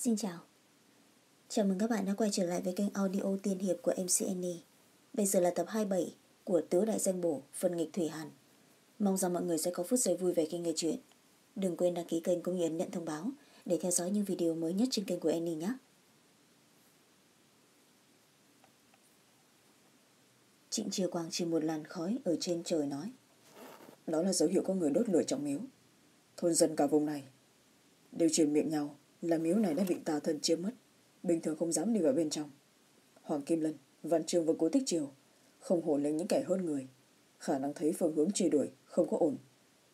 Xin chào. Chào mừng các bạn đã quay trở lại với kênh audio tiên hiệp của MC Annie Bây giờ là tập 27 của Tứ Đại Danh Bổ, phần nghịch Thủy Hàn. Mong rằng mọi người sẽ có phút giây vui vẻ khi nghe chuyện. Đừng quên đăng ký kênh cũng như ấn nhận thông báo để theo dõi những video mới nhất trên kênh của Annie nhé. Trịnh Triều Quang chỉ một làn khói ở trên trời nói. Đó là dấu hiệu có người đốt lửa trong miếu. Thôn dân cả vùng này đều truyền miệng nhau là miếu này đã bị tà thần chiếm mất. Bình thường không dám đi vào bên trong. Hoàng Kim Lân, Văn Trường và Cố Tích Triều không hổ lên những kẻ hơn người. Khả năng thấy phương hướng truy đuổi không có ổn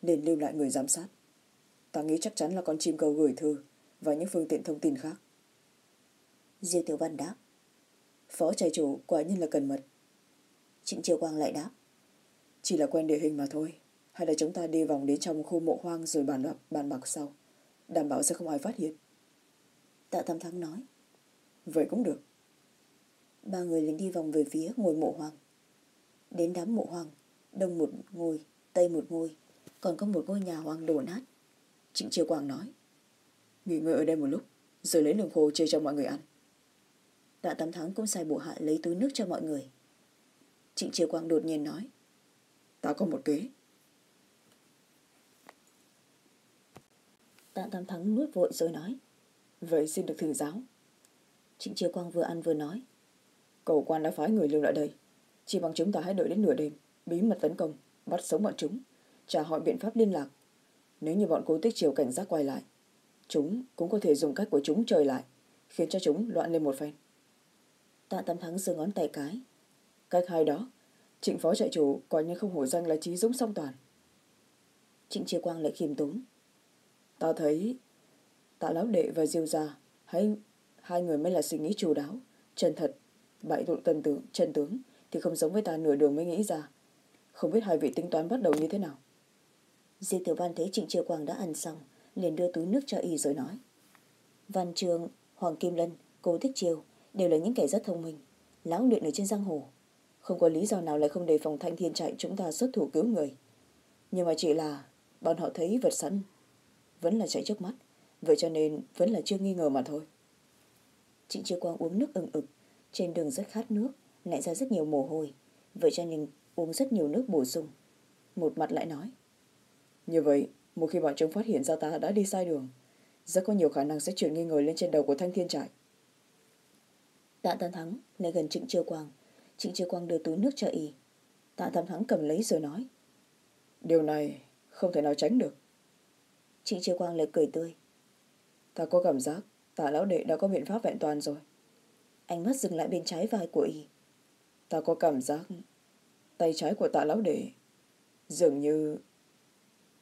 nên lưu lại người giám sát. Ta nghĩ chắc chắn là con chim cầu gửi thư và những phương tiện thông tin khác. Diêu Tiểu Văn đáp. Phó trại chủ quả nhiên là cần mật. Trịnh Triều Quang lại đáp. Chỉ là quen địa hình mà thôi. Hay là chúng ta đi vòng đến trong khu mộ hoang rồi bàn bạc, bàn bạc sau. Đảm bảo sẽ không ai phát hiện. Tạ Tam Thắng nói. Vậy cũng được. Ba người liền đi vòng về phía ngôi mộ hoàng Đến đám mộ hoàng đông một ngôi, tây một ngôi, còn có một ngôi nhà hoàng đổ nát. Trịnh Triều Quang nói. Nghỉ ngơi ở đây một lúc, rồi lấy lương khô chia cho mọi người ăn. Tạ Tam Thắng cũng sai bộ hạ lấy túi nước cho mọi người. Trịnh Triều Quang đột nhiên nói. Ta có một kế. Tạ Tam Thắng nuốt vội rồi nói. Vậy xin được thử giáo. Trịnh Triều Quang vừa ăn vừa nói. Cầu quan đã phái người lưu lại đây. Chỉ bằng chúng ta hãy đợi đến nửa đêm, bí mật tấn công, bắt sống bọn chúng, trả hỏi biện pháp liên lạc. Nếu như bọn cố tích triều cảnh giác quay lại, chúng cũng có thể dùng cách của chúng trời lại, khiến cho chúng loạn lên một phen. Tạ Tam Thắng giơ ngón tay cái. Cách hai đó, trịnh phó trại chủ coi như không hổ danh là trí dũng song toàn. Trịnh Triều Quang lại khiêm tốn. Ta thấy tạ lão đệ và diêu gia hay hai người mới là suy nghĩ chủ đáo, chân thật, bại tụ tân tướng, chân tướng thì không giống với ta nửa đường mới nghĩ ra. Không biết hai vị tính toán bắt đầu như thế nào. Diêu Tiểu Văn thấy Trịnh Triều Quang đã ăn xong, liền đưa túi nước cho y rồi nói. Văn Trường, Hoàng Kim Lân, Cố Thích Triều đều là những kẻ rất thông minh, lão luyện ở trên giang hồ. Không có lý do nào lại không đề phòng thanh thiên chạy chúng ta xuất thủ cứu người. Nhưng mà chỉ là bọn họ thấy vật sẵn vẫn là chạy trước mắt, vậy cho nên vẫn là chưa nghi ngờ mà thôi. Trịnh chiêu Quang uống nước ừng ực, trên đường rất khát nước, lại ra rất nhiều mồ hôi, vậy cho nên uống rất nhiều nước bổ sung. Một mặt lại nói. Như vậy, một khi bọn chúng phát hiện ra ta đã đi sai đường, rất có nhiều khả năng sẽ chuyển nghi ngờ lên trên đầu của Thanh Thiên Trại. Tạ Tam Thắng lại gần Trịnh chiêu Quang. Trịnh chiêu Quang đưa túi nước cho y. Tạ Tam Thắng cầm lấy rồi nói. Điều này không thể nào tránh được. Trịnh chiêu Quang lại cười tươi. Ta có cảm giác tạ lão đệ đã có biện pháp vẹn toàn rồi. Ánh mắt dừng lại bên trái vai của y. Ta có cảm giác tay trái của tạ lão đệ dường như...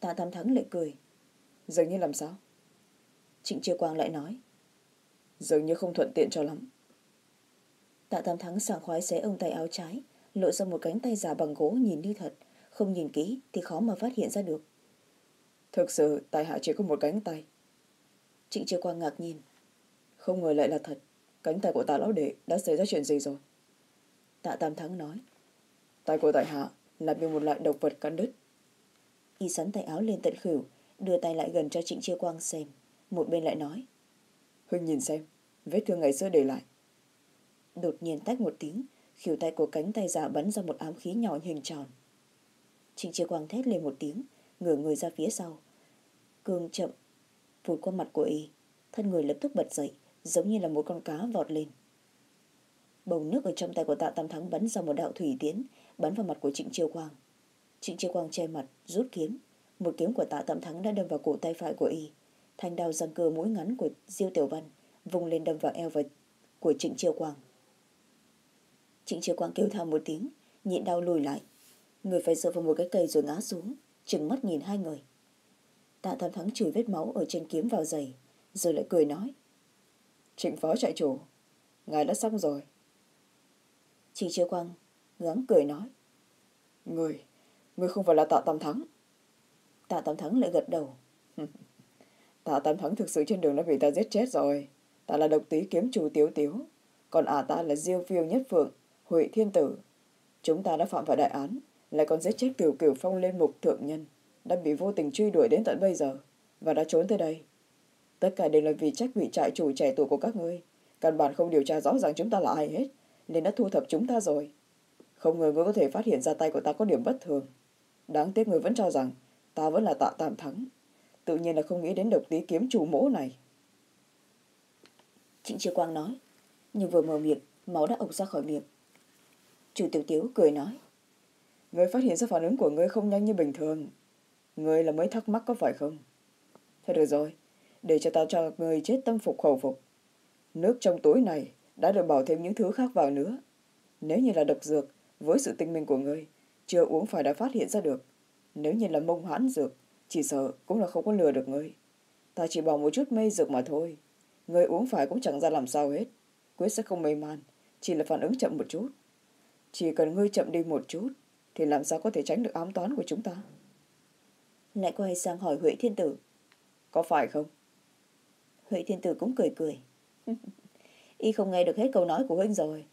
Tạ Tam Thắng lại cười. Dường như làm sao? Trịnh chiêu Quang lại nói. Dường như không thuận tiện cho lắm. Tạ Tam Thắng sảng khoái xé ông tay áo trái, lộ ra một cánh tay giả bằng gỗ nhìn như thật. Không nhìn kỹ thì khó mà phát hiện ra được. Thực sự tại hạ chỉ có một cánh tay. Trịnh Triều Quang ngạc nhiên. Không ngờ lại là thật. Cánh tay của tạ lão đệ đã xảy ra chuyện gì rồi? Tạ Tam Thắng nói. Tay của tại hạ là bị một loại độc vật cắn đứt. Y sắn tay áo lên tận khửu, đưa tay lại gần cho Trịnh Chiêu Quang xem. Một bên lại nói. Huynh nhìn xem, vết thương ngày xưa để lại. Đột nhiên tách một tiếng, khỉu tay của cánh tay giả bắn ra một ám khí nhỏ hình tròn. Trịnh Chiêu Quang thét lên một tiếng, ngửa người ra phía sau. Cương chậm, vụt qua mặt của y, thân người lập tức bật dậy, giống như là một con cá vọt lên. Bầu nước ở trong tay của tạ tam thắng bắn ra một đạo thủy tiến, bắn vào mặt của Trịnh chiêu Quang. Trịnh chiêu Quang che mặt, rút kiếm. Một kiếm của tạ tam thắng đã đâm vào cổ tay phải của y. Thanh đao răng cưa mũi ngắn của Diêu Tiểu Văn vùng lên đâm vào eo vật của Trịnh chiêu Quang. Trịnh chiêu Quang kêu thảm một tiếng, nhịn đau lùi lại. Người phải dựa vào một cái cây rồi ngã xuống, trừng mắt nhìn hai người. Tạ Tam Thắng chùi vết máu ở trên kiếm vào giày, rồi lại cười nói. Trịnh phó trại chủ, ngài đã xong rồi. Trịnh chiêu Quang gắng cười nói. Người, người không phải là tạ Tam Thắng. Tạ Tam Thắng lại gật đầu. tạ Tam Thắng thực sự trên đường đã bị ta giết chết rồi. Ta là độc tí kiếm chủ tiếu tiếu. Còn ả ta là diêu phiêu nhất phượng, huệ thiên tử. Chúng ta đã phạm vào đại án, lại còn giết chết cửu cửu phong lên mục thượng nhân, đã bị vô tình truy đuổi đến tận bây giờ, và đã trốn tới đây. tất cả đều là vì trách vị trại chủ trẻ tuổi của các ngươi. Căn bản không điều tra rõ ràng chúng ta là ai hết nên đã thu thập chúng ta rồi. Không ngờ ngươi có thể phát hiện ra tay của ta có điểm bất thường. Đáng tiếc người vẫn cho rằng ta vẫn là tạ tam thắng. Tự nhiên là không nghĩ đến độc tí kiếm chủ mỗ này. Trịnh chiêu quang nói nhưng vừa mở miệng máu đã ộc ra khỏi miệng. Chủ tiểu tiếu cười nói người phát hiện ra phản ứng của ngươi không nhanh như bình thường người là mới thắc mắc có phải không? Thế được rồi, để cho ta cho người chết tâm phục khẩu phục. Nước trong túi này đã được bỏ thêm những thứ khác vào nữa. Nếu như là độc dược, với sự tinh minh của ngươi chưa uống phải đã phát hiện ra được. Nếu như là mông hãn dược, chỉ sợ cũng là không có lừa được ngươi ta chỉ bỏ một chút mê dược mà thôi. Ngươi uống phải cũng chẳng ra làm sao hết. Quyết sẽ không mê man, chỉ là phản ứng chậm một chút. Chỉ cần ngươi chậm đi một chút, thì làm sao có thể tránh được ám toán của chúng ta? Lại quay sang hỏi huệ thiên tử. Có phải không? Huệ thiên tử cũng cười cười. Y không nghe được hết câu nói của huynh rồi.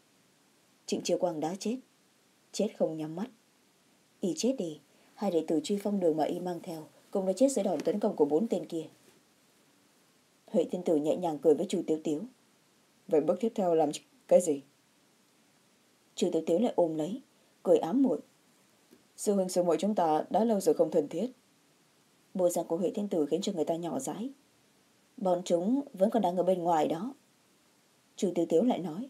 Trịnh chiêu quang đã chết. Chết không nhắm mắt. Y chết đi. Hai đệ tử truy phong đường mà y mang theo cũng đã chết dưới đòn tấn công của bốn tên kia. Huệ thiên tử nhẹ nhàng cười với chu tiếu tiếu. Vậy bước tiếp theo làm cái gì? Chu tiếu tiếu lại ôm lấy cười ám muội. Sư huynh sư muội chúng ta đã lâu rồi không thân thiết bộ dạng của huệ thiên tử khiến cho người ta nhỏ dãi. Bọn chúng vẫn còn đang ở bên ngoài đó. Chu tiếu tiếu lại nói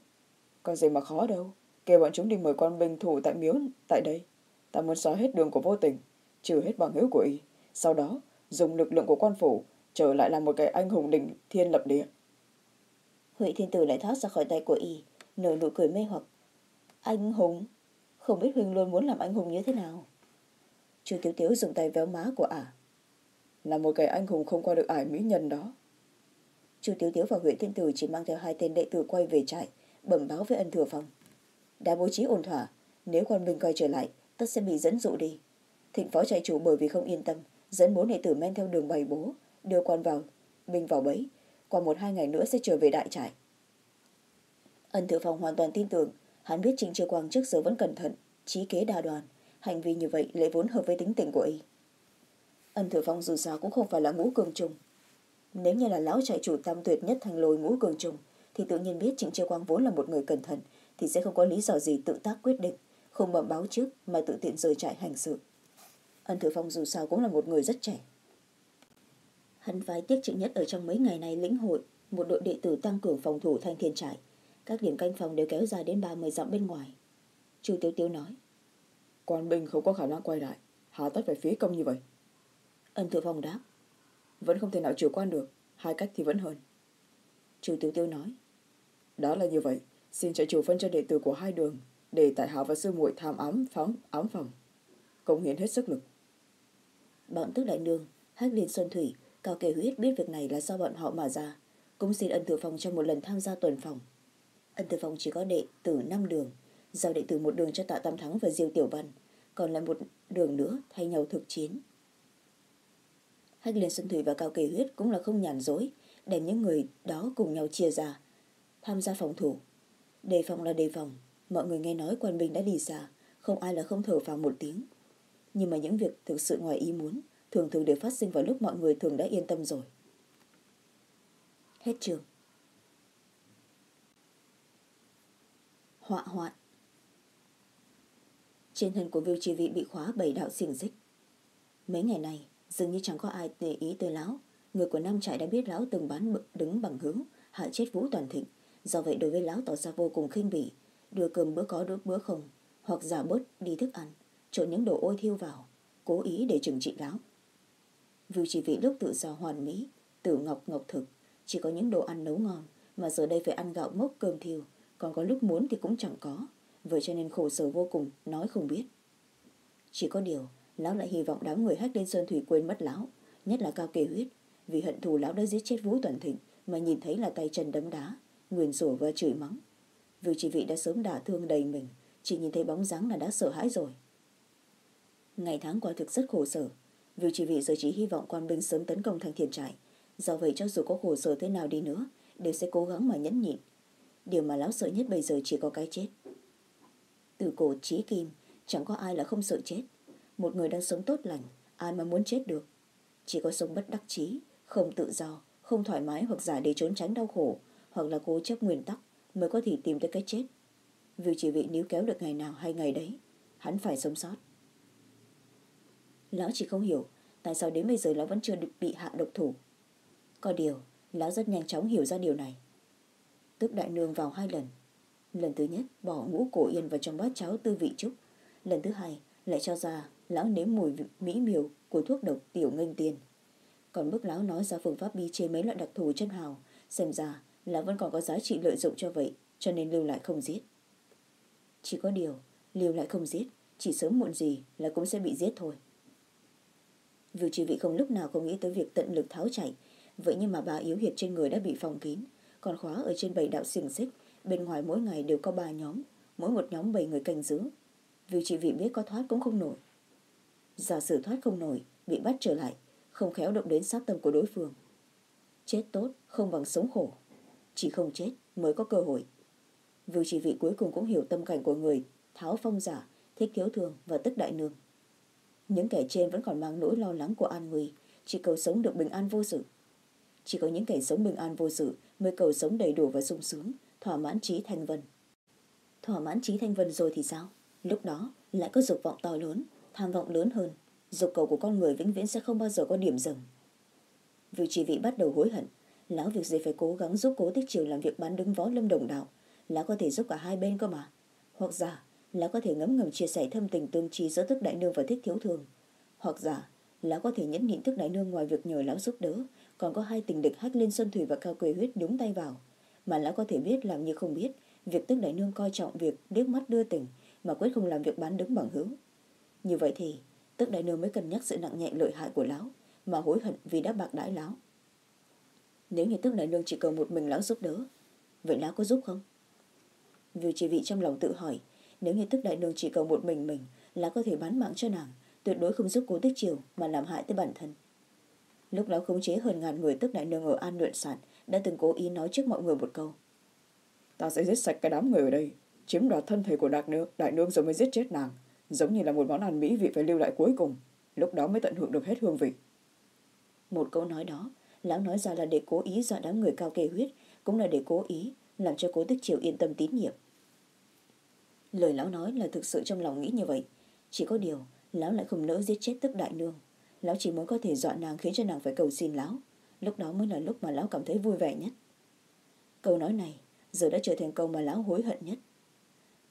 có gì mà khó đâu. Kêu bọn chúng đi mời quan binh thủ tại miếu tại đây. Ta muốn xóa hết đường của vô tình trừ hết bằng hữu của y. Sau đó dùng lực lượng của quan phủ trở lại làm một cái anh hùng đỉnh thiên lập địa. Huệ thiên tử lại thoát ra khỏi tay của y nở nụ cười mê hoặc. Anh hùng? Không biết huynh luôn muốn làm anh hùng như thế nào? Chu tiếu tiếu dùng tay véo má của ả là một cái anh hùng không qua được ải mỹ nhân đó. Chu tiếu tiếu và huệ thiên tử chỉ mang theo hai tên đệ tử quay về trại bẩm báo với ân thừa phòng đã bố trí ổn thỏa nếu quan binh quay trở lại tất sẽ bị dẫn dụ đi. Thịnh phó trại chủ bởi vì không yên tâm dẫn bốn đệ tử men theo đường bày bố đưa quan vào binh vào bẫy qua một hai ngày nữa sẽ trở về đại trại. Ân thừa phòng hoàn toàn tin tưởng hắn biết trịnh triều quang trước giờ vẫn cẩn thận trí kế đa đoàn hành vi như vậy lại vốn hợp với tính tình của y ân thừa phong dù sao cũng không phải là ngũ cường trùng. Nếu như là lão trại chủ tam tuyệt nhất thành lôi ngũ cường trùng, thì tự nhiên biết trịnh Chiêu quang vốn là một người cẩn thận, thì sẽ không có lý do gì tự tác quyết định, không bẩm báo trước mà tự tiện rời trại hành sự. Ân thừa phong dù sao cũng là một người rất trẻ. Hắn phái tiết trịnh nhất ở trong mấy ngày này lĩnh hội, một đội đệ tử tăng cường phòng thủ thanh thiên trại. Các điểm canh phòng đều kéo dài đến ba mươi dặm bên ngoài. Chu tiếu tiếu nói, quan binh không có khả năng quay lại hà tất phải phí công như vậy ân thừa phong đáp. Vẫn không thể nào chủ quan được, hai cách thì vẫn hơn. Chu tiểu tiêu nói. Đó là như vậy, xin trợ chủ phân cho đệ tử của hai đường, để tại hạ và sư muội tham ám, phóng, ám phòng. Cống hiến hết sức lực. Bọn tức đại nương hách liên xuân thủy, cao kể huyết biết việc này là do bọn họ mà ra, cũng xin ân thừa phòng cho một lần tham gia tuần phòng. Ân thừa phòng chỉ có đệ tử năm đường, giao đệ tử một đường cho tạ tam thắng và diêu tiểu văn, còn lại một đường nữa thay nhau thực chiến hách liên xuân thủy và cao kỳ huyết cũng là không nhàn dối đem những người đó cùng nhau chia ra, tham gia phòng thủ. Đề phòng là đề phòng, mọi người nghe nói quan binh đã đi xa, không ai là không thở vào một tiếng. Nhưng mà những việc thực sự ngoài ý muốn, thường thường đều phát sinh vào lúc mọi người thường đã yên tâm rồi. Hết trường họa hoạn. Trên thân của Viu chi vị bị khóa bảy đạo xiềng xích. Mấy ngày này dường như chẳng có ai để ý tới lão. Người của nam trại đã biết lão từng bán đứng bằng hữu hại chết vũ toàn thịnh. Do vậy đối với lão tỏ ra vô cùng khinh bỉ. Đưa cơm bữa có đốt bữa không, hoặc giả bớt đi thức ăn, trộn những đồ ôi thiêu vào, cố ý để trừng trị lão. Vưu chỉ vì lúc tự do hoàn mỹ tử ngọc ngọc thực, chỉ có những đồ ăn nấu ngon, mà giờ đây phải ăn gạo mốc cơm thiêu. Còn có lúc muốn thì cũng chẳng có, vậy cho nên khổ sở vô cùng, nói không biết. Chỉ có điều lão lại hy vọng đám người hách lên sơn thủy quên mất lão, nhất là cao kể huyết. Vì hận thù lão đã giết chết vũ toàn thịnh, mà nhìn thấy là tay chân đấm đá, nguyền rủa và chửi mắng. Vì chỉ vị đã sớm đả thương đầy mình, chỉ nhìn thấy bóng dáng là đã sợ hãi rồi. Ngày tháng quả thực rất khổ sở vì chỉ vị giờ chỉ hy vọng quan binh sớm tấn công thành thiền trại. Do vậy cho dù có khổ sở thế nào đi nữa, đều sẽ cố gắng mà nhẫn nhịn. Điều mà lão sợ nhất bây giờ chỉ có cái chết. Từ cổ trí kim, chẳng có ai là không sợ chết một người đang sống tốt lành, ai mà muốn chết được. Chỉ có sống bất đắc chí, không tự do, không thoải mái hoặc giả để trốn tránh đau khổ, hoặc là cố chấp nguyên tắc mới có thể tìm tới cái chết. Vì chỉ vị níu kéo được ngày nào hay ngày đấy, hắn phải sống sót. Lão chỉ không hiểu tại sao đến bây giờ lão vẫn chưa bị hạ độc thủ. Có điều, lão rất nhanh chóng hiểu ra điều này. Tức đại nương vào hai lần. Lần thứ nhất bỏ ngũ cổ yên vào trong bát cháo tư vị trúc, lần thứ hai lại cho ra lão nếm mùi mỹ miều của thuốc độc tiểu nghênh tiền, còn bức lão nói ra phương pháp bi chế mấy loại đặc thù chân hào xem ra là vẫn còn có giá trị lợi dụng cho vậy cho nên lưu lại không giết. Chỉ có điều lưu lại không giết chỉ sớm muộn gì là cũng sẽ bị giết thôi. Vưu chỉ vị không lúc nào không nghĩ tới việc tận lực tháo chạy vậy nhưng mà bà yếu hiệt trên người đã bị phòng kín còn khóa ở trên bảy đạo xiềng xích bên ngoài mỗi ngày đều có ba nhóm mỗi một nhóm bảy người canh giữ. Vưu chỉ vị biết có thoát cũng không nổi giả sử thoát không nổi, bị bắt trở lại, không khéo động đến sát tâm của đối phương. Chết tốt, không bằng sống khổ. Chỉ không chết mới có cơ hội. Vưu chỉ vị cuối cùng cũng hiểu tâm cảnh của người, tháo phong giả, thích thiếu thường và tức đại nương. Những kẻ trên vẫn còn mang nỗi lo lắng của an nguy, chỉ cầu sống được bình an vô sự. Chỉ có những kẻ sống bình an vô sự mới cầu sống đầy đủ và sung sướng, thỏa mãn trí thanh vân. Thỏa mãn trí thanh vân rồi thì sao? Lúc đó lại có dục vọng to lớn tham vọng lớn hơn. Dục cầu của con người vĩnh viễn sẽ không bao giờ có điểm dừng. Vì chỉ vị bắt đầu hối hận. Lão việc gì phải cố gắng giúp cố tích triều làm việc bán đứng võ lâm đồng đạo? Lão có thể giúp cả hai bên cơ mà. Hoặc giả, lão có thể ngấm ngầm chia sẻ thâm tình tương trí giữa tức đại nương và thích thiếu thường. Hoặc giả, lão có thể nhẫn nhịn tức đại nương ngoài việc nhờ lão giúp đỡ, còn có hai tình địch hách liên xuân thủy và cao quê huyết nhúng tay vào. Mà lão có thể biết làm như không biết, việc tức đại nương coi trọng việc liếc mắt đưa tình, mà quyết không làm việc bán đứng bằng hữu như vậy thì tức đại nương mới cân nhắc sự nặng nhẹ lợi hại của lão mà hối hận vì đã bạc đãi lão. Nếu như tức đại nương chỉ cầu một mình lão giúp đỡ vậy lão có giúp không? Vì chỉ vị trong lòng tự hỏi nếu như tức đại nương chỉ cầu một mình mình lão có thể bán mạng cho nàng tuyệt đối không giúp cố tích triều mà làm hại tới bản thân. Lúc lão khống chế hơn ngàn người tức đại nương ở an luyện sản đã từng cố ý nói trước mọi người một câu. Ta sẽ giết sạch cái đám người ở đây chiếm đoạt thân thể của đại nương, đại nương rồi mới giết chết nàng giống như là một món ăn mỹ vị phải lưu lại cuối cùng, lúc đó mới tận hưởng được hết hương vị. Một câu nói đó, lão nói ra là để cố ý dọa đám người cao kê huyết, cũng là để cố ý làm cho cố tích triều yên tâm tín nhiệm. Lời lão nói là thực sự trong lòng nghĩ như vậy. Chỉ có điều, lão lại không nỡ giết chết tức đại nương. Lão chỉ muốn có thể dọa nàng khiến cho nàng phải cầu xin lão. Lúc đó mới là lúc mà lão cảm thấy vui vẻ nhất. Câu nói này giờ đã trở thành câu mà lão hối hận nhất.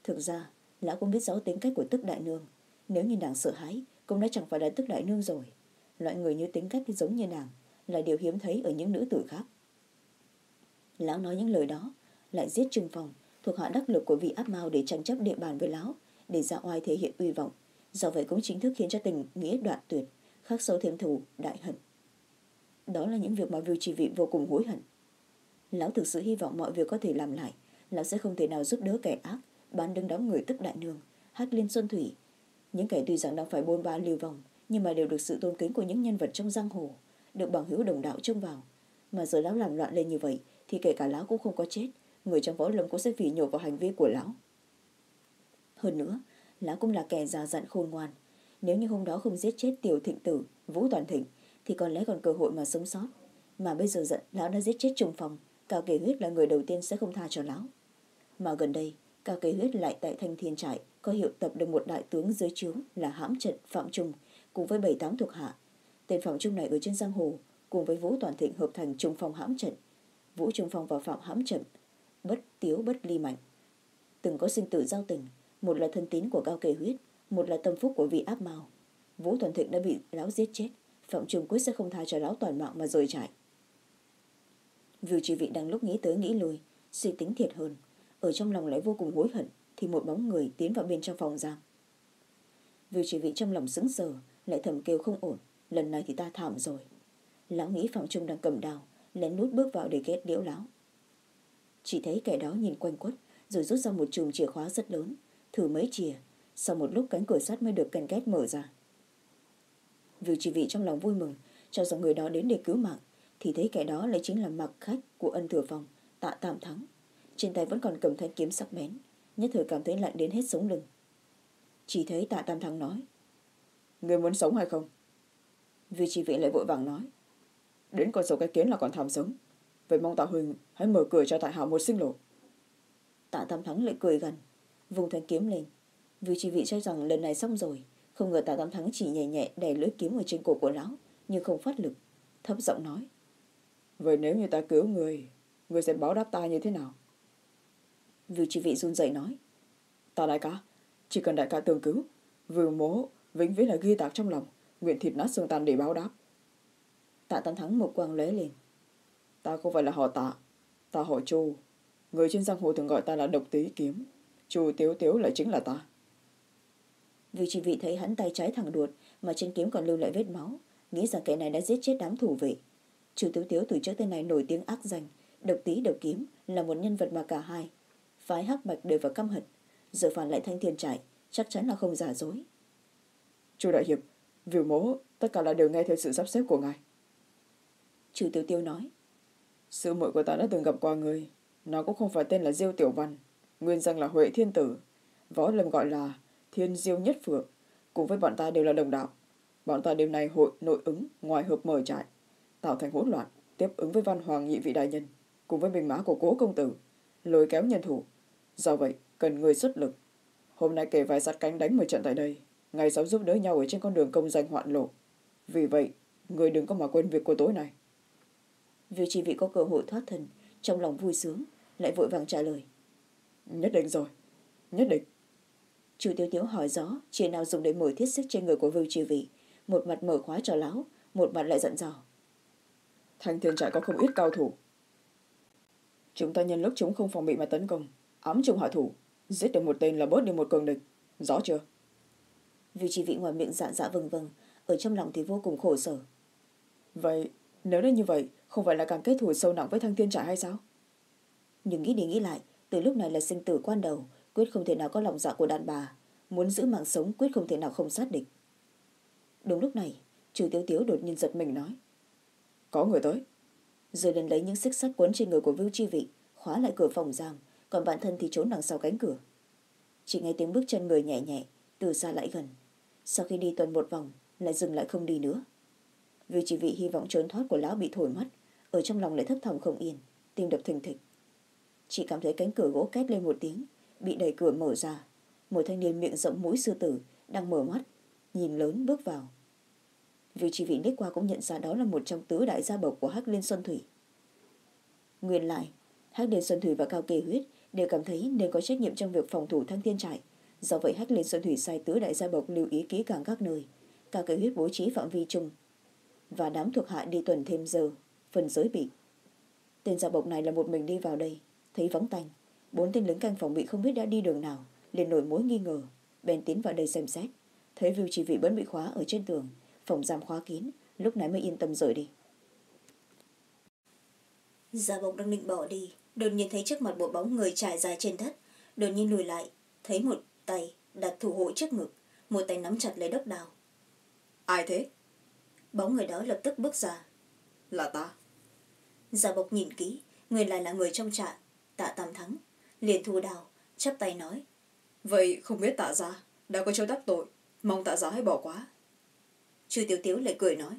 Thực ra lão cũng biết rõ tính cách của tức đại nương. Nếu như nàng sợ hãi, cũng đã chẳng phải là tức đại nương rồi. Loại người như tính cách giống như nàng là điều hiếm thấy ở những nữ tử khác. Lão nói những lời đó, lại giết trừng phòng thuộc hạ đắc lực của vị áp mao để tranh chấp địa bàn với lão, để ra oai thể hiện uy vọng. Do vậy cũng chính thức khiến cho tình nghĩa đoạn tuyệt, khắc sâu thêm thù, đại hận. Đó là những việc mà vưu chỉ vị vô cùng hối hận. Lão thực sự hy vọng mọi việc có thể làm lại, lão sẽ không thể nào giúp đỡ kẻ ác bán đứng đóng người tức đại nương, hát liên xuân thủy. Những kẻ tuy rằng đang phải bôn ba lưu vong nhưng mà đều được sự tôn kính của những nhân vật trong giang hồ, được bằng hữu đồng đạo trông vào. Mà giờ lão làm loạn lên như vậy, thì kể cả lão cũng không có chết, người trong võ lâm cũng sẽ phỉ nhổ vào hành vi của lão. Hơn nữa, lão cũng là kẻ già dặn khôn ngoan. Nếu như hôm đó không giết chết tiểu thịnh tử, vũ toàn thịnh, thì còn lẽ còn cơ hội mà sống sót. Mà bây giờ giận, lão đã giết chết trùng phòng cao kể huyết là người đầu tiên sẽ không tha cho lão. Mà gần đây cao kề huyết lại tại thanh thiên trại, có hiệu tập được một đại tướng dưới trướng là hãm trận phạm trung, cùng với bảy tám thuộc hạ. Tên phạm trung này ở trên giang hồ, cùng với vũ toàn thịnh hợp thành trung phong hãm trận. Vũ trung phong và phạm hãm trận, bất tiếu bất ly mạnh. Từng có sinh tử giao tình, một là thân tín của cao kề huyết, một là tâm phúc của vị áp mao. Vũ toàn thịnh đã bị lão giết chết, phạm trung quyết sẽ không tha cho lão toàn mạng mà rời trại Vưu chỉ vị đang lúc nghĩ tới nghĩ lui, suy tính thiệt hơn ở trong lòng lại vô cùng hối hận, thì một bóng người tiến vào bên trong phòng giam Vưu chỉ vị trong lòng sững sờ, lại thầm kêu không ổn, lần này thì ta thảm rồi. Lão nghĩ phạm trung đang cầm đào, lén nút bước vào để ghét liễu lão. Chỉ thấy kẻ đó nhìn quanh quất, rồi rút ra một chùm chìa khóa rất lớn, thử mấy chìa, sau một lúc cánh cửa sắt mới được canh két mở ra. Vưu chỉ vị trong lòng vui mừng, cho rằng người đó đến để cứu mạng, thì thấy kẻ đó lại chính là mặc khách của ân thừa phòng, tạ tạm thắng trên tay vẫn còn cầm thanh kiếm sắc bén. Nhất thời cảm thấy lạnh đến hết sống lưng. Chỉ thấy tạ tam thắng nói người muốn sống hay không? Vưu chỉ vị lại vội vàng nói đến con sâu cái kiến là còn tham sống. Vậy mong tạ huynh hãy mở cửa cho tại hạ một sinh lộ. Tạ tam thắng lại cười gần vùng thanh kiếm lên. Vì chỉ vị cho rằng lần này xong rồi không ngờ tạ tam thắng chỉ nhẹ nhẹ đè lưỡi kiếm ở trên cổ của lão nhưng không phát lực thấp giọng nói vậy nếu như ta cứu người người sẽ báo đáp ta như thế nào Vưu chỉ vị run rẩy nói. Ta đại ca, chỉ cần đại ca tương cứu vừa mố vĩnh viễn là ghi tạc trong lòng, nguyện thịt nát xương tàn để báo đáp. Tạ tam thắng một quang lóe lên. Ta không phải là họ tạ, ta họ chu. Người trên giang hồ thường gọi ta là độc tý kiếm, chu tiếu tiếu lại chính là ta. Vưu chỉ vị thấy hắn tay trái thẳng đuột, mà trên kiếm còn lưu lại vết máu, nghĩ rằng kẻ này đã giết chết đám thủ vệ. Chu tiếu tiếu từ trước tên này nổi tiếng ác danh, độc tý độc kiếm là một nhân vật mà cả hai phái hắc bạch đều vào căm hận. Giờ phản lại thanh thiên trại chắc chắn là không giả dối. Chu đại hiệp viu mố tất cả là đều nghe theo sự sắp xếp của ngài. Chu tiêu tiêu nói. Sư muội của ta đã từng gặp qua người. Nó cũng không phải tên là diêu tiểu văn nguyên danh là huệ thiên tử võ lâm gọi là thiên diêu nhất phượng. Cùng với bọn ta đều là đồng đạo. Bọn ta đêm nay hội nội ứng ngoài hợp mở trại tạo thành hỗn loạn tiếp ứng với văn hoàng nhị vị đại nhân cùng với bình mã của cố công tử lôi kéo nhân thủ do vậy cần người xuất lực. Hôm nay kể vài sát cánh đánh một trận tại đây ngày sau giúp đỡ nhau ở trên con đường công danh hoạn lộ. Vì vậy người đừng có mà quên việc của tối này. Vì chỉ vị có cơ hội thoát thân trong lòng vui sướng lại vội vàng trả lời. Nhất định rồi nhất định. Chu tiêu tiếu hỏi gió chia nào dùng để mở thiết sức trên người của vưu chi vị? Một mặt mở khóa cho lão một mặt lại giận dò. Thanh thiên trại có không ít cao thủ. Chúng ta nhân lúc chúng không phòng bị mà tấn công ám trùng hạ thủ. Giết được một tên là bớt đi một cường địch. Rõ chưa? Vì chỉ vị ngoài miệng dạ dạ vâng vâng ở trong lòng thì vô cùng khổ sở. Vậy nếu đã như vậy không phải là càng kết thù sâu nặng với thăng thiên trại hay sao? Nhưng nghĩ đi nghĩ lại từ lúc này là sinh tử quan đầu quyết không thể nào có lòng dạ của đàn bà. Muốn giữ mạng sống quyết không thể nào không sát địch. Đúng lúc này chủ tiếu tiếu đột nhiên giật mình nói. Có người tới. Rồi lần lấy những xích sắt quấn trên người của vưu chi vị khóa lại cửa phòng giam còn bản thân thì trốn đằng sau cánh cửa. Chỉ nghe tiếng bước chân người nhẹ nhẹ, từ xa lại gần. Sau khi đi tuần một vòng, lại dừng lại không đi nữa. Vì chỉ vị hy vọng trốn thoát của lão bị thổi mất, ở trong lòng lại thấp thỏm không yên, tim đập thình thịch. Chị cảm thấy cánh cửa gỗ két lên một tiếng, bị đẩy cửa mở ra. Một thanh niên miệng rộng mũi sư tử đang mở mắt, nhìn lớn bước vào. Vì chỉ vị liếc qua cũng nhận ra đó là một trong tứ đại gia bộc của hắc liên xuân thủy. Nguyên lại hắc liên xuân thủy và cao kê huyết đều cảm thấy nên có trách nhiệm trong việc phòng thủ thăng thiên trại. Do vậy hách liên xuân thủy sai tứ đại gia bộc lưu ý kỹ càng các nơi, cả cây huyết bố trí phạm vi chung. Và đám thuộc hạ đi tuần thêm giờ, phần giới bị. Tên gia bộc này là một mình đi vào đây, thấy vắng tanh. Bốn tên lính canh phòng bị không biết đã đi đường nào, liền nổi mối nghi ngờ, bèn tiến vào đây xem xét. Thấy view chỉ vị vẫn bị khóa ở trên tường, phòng giam khóa kín, lúc này mới yên tâm rời đi. Gia bộc đang định bỏ đi đột nhiên thấy trước mặt một bóng người trải dài trên đất. Đột nhiên lùi lại thấy một tay đặt thủ hộ trước ngực một tay nắm chặt lấy đốc đào. Ai thế? Bóng người đó lập tức bước ra. Là ta. Gia bộc nhìn kỹ người lại là người trong trại tạ tam thắng. Liền thu đào chắp tay nói. Vậy không biết tạ ra đã có chỗ đắc tội mong tạ giá hãy bỏ quá chư tiểu tiếu lại cười nói.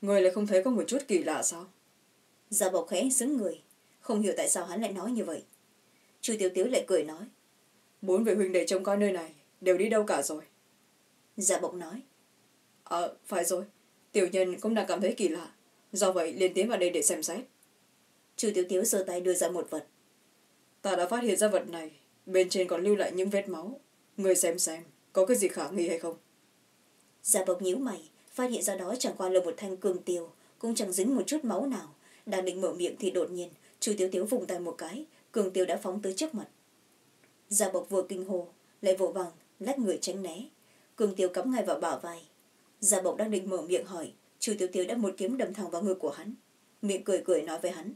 Người lại không thấy có một chút kỳ lạ sao? Gia bộc khẽ xứng người không hiểu tại sao hắn lại nói như vậy. Chư tiểu tiếu lại cười nói bốn vị huynh đệ trông coi nơi này đều đi đâu cả rồi? Gia bộc nói ờ phải rồi tiểu nhân cũng đang cảm thấy kỳ lạ do vậy liền tiến vào đây để xem xét. Chư tiểu tiếu giơ tay đưa ra một vật. Ta đã phát hiện ra vật này bên trên còn lưu lại những vết máu. Người xem xem có cái gì khả nghi hay không? Gia bộc nhíu mày phát hiện ra đó chẳng qua là một thanh cương tiêu cũng chẳng dính một chút máu nào đang định mở miệng thì đột nhiên chu tiếu tiếu vùng tay một cái cường tiêu đã phóng tới trước mặt. Gia bộc vừa kinh hồ lại vội vàng lách người tránh né. Cường tiêu cắm ngay vào bả vai. Gia bộc đang định mở miệng hỏi chu tiếu tiếu đã một kiếm đâm thẳng vào ngực của hắn. Miệng cười cười nói với hắn.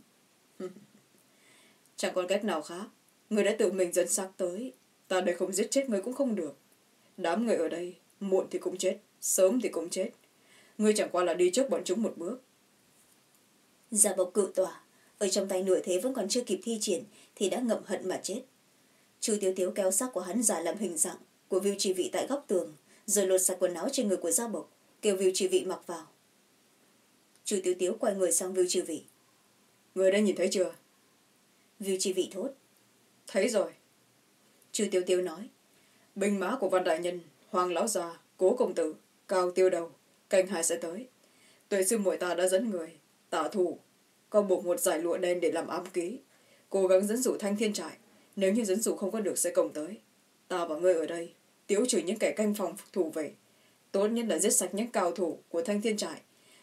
Chẳng còn cách nào khác người đã tự mình dẫn xác tới. Ta đây không giết chết người cũng không được. Đám người ở đây muộn thì cũng chết sớm thì cũng chết. Ngươi chẳng qua là đi trước bọn chúng một bước. Gia bộc cự tỏa ở trong tay nửa thế vẫn còn chưa kịp thi triển thì đã ngậm hận mà chết. Chu tiếu tiếu kéo xác của hắn giả làm hình dạng của viu trì vị tại góc tường rồi lột sạch quần áo trên người của gia bộc kêu viu trì vị mặc vào. Chu tiếu tiếu quay người sang viu chi vị. Người đã nhìn thấy chưa? Viu chi vị thốt. Thấy rồi. Chu tiếu tiếu nói. Binh mã của văn đại nhân hoàng lão già cố công tử cao tiêu đầu canh hai sẽ tới. Tuệ sư muội ta đã dẫn người tả thủ có buộc một giải lụa đen để làm ám ký. Cố gắng dẫn dụ thanh thiên trại. Nếu như dẫn dụ không có được sẽ cổng tới. Ta và ngươi ở đây, tiếu trừ những kẻ canh phòng thủ về tốt nhất là giết sạch những cao thủ của thanh thiên trại.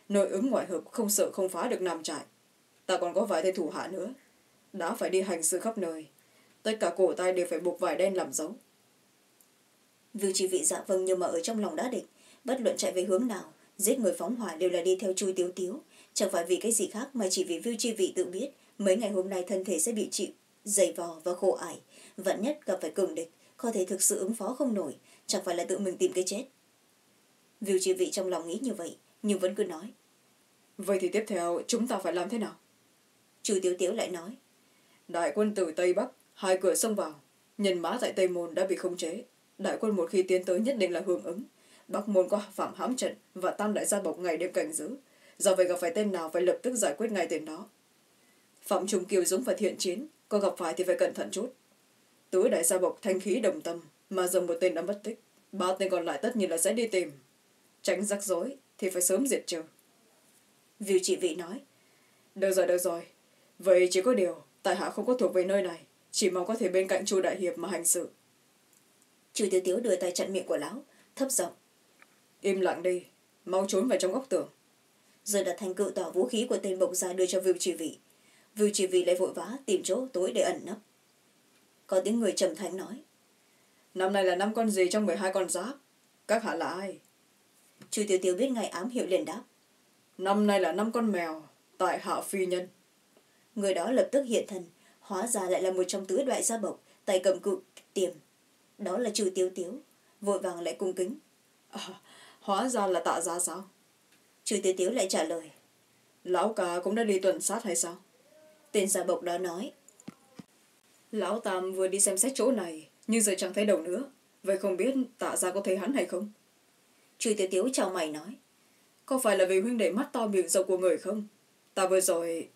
Nội ứng ngoại hợp không sợ không phá được nam trại. Ta còn có vài tay thủ hạ nữa. Đã phải đi hành sự khắp nơi. Tất cả cổ tay đều phải buộc vải đen làm dấu. Viu Chỉ vị dạ vâng nhưng mà ở trong lòng đã định. Bất luận chạy về hướng nào, giết người phóng hỏa đều là đi theo chui tiếu tiếu chẳng phải vì cái gì khác mà chỉ vì Vưu chi vị tự biết mấy ngày hôm nay thân thể sẽ bị chịu dày vò và khổ ải. Vạn nhất gặp phải cường địch có thể thực sự ứng phó không nổi chẳng phải là tự mình tìm cái chết. Vưu chi vị trong lòng nghĩ như vậy nhưng vẫn cứ nói. Vậy thì tiếp theo chúng ta phải làm thế nào? Chu tiếu tiếu lại nói. Đại quân từ tây bắc hai cửa xông vào. Nhân mã tại tây môn đã bị khống chế. Đại quân một khi tiến tới nhất định là hưởng ứng. Bắc môn có phạm hãm trận và tam đại gia bộc ngày đêm cảnh giữ do vậy gặp phải tên nào phải lập tức giải quyết ngay tên đó. Phạm trung kiều dũng và thiện chiến có gặp phải thì phải cẩn thận chút. Tứ đại gia bộc thanh khí đồng tâm mà giờ một tên đã mất tích ba tên còn lại tất nhiên là sẽ đi tìm. Tránh rắc rối thì phải sớm diệt trừ. Viu chị vị nói được rồi được rồi. Vậy chỉ có điều tại hạ không có thuộc về nơi này chỉ mong có thể bên cạnh chu đại hiệp mà hành sự. Chu tiêu tiếu đưa tay chặn miệng của lão thấp giọng im lặng đi mau trốn vào trong góc tường giờ đặt thành cự tỏ vũ khí của tên bộc ra đưa cho Viu chỉ vị Viu chỉ vị lại vội vã tìm chỗ tối để ẩn nấp. Có tiếng người trầm thánh nói năm nay là năm con gì trong mười hai con giáp. Các hạ là ai? Chu tiêu tiêu biết ngay ám hiệu liền đáp năm nay là năm con mèo tại hạ phi nhân. Người đó lập tức hiện thân hóa ra lại là một trong tứ đại gia bộc tay cầm cự tiềm. Đó là chu tiêu tiếu vội vàng lại cung kính à, hóa ra là tạ gia sao chu tiêu tiếu lại trả lời. Lão ca cũng đã đi tuần sát hay sao? Tên gia bộc đó nói. Lão tam vừa đi xem xét chỗ này nhưng giờ chẳng thấy đâu nữa. Vậy không biết tạ gia có thấy hắn hay không? Chu tiêu tiếu chào mày nói. Có phải là vì huynh đệ mắt to miệng rộng của người không? Ta vừa rồi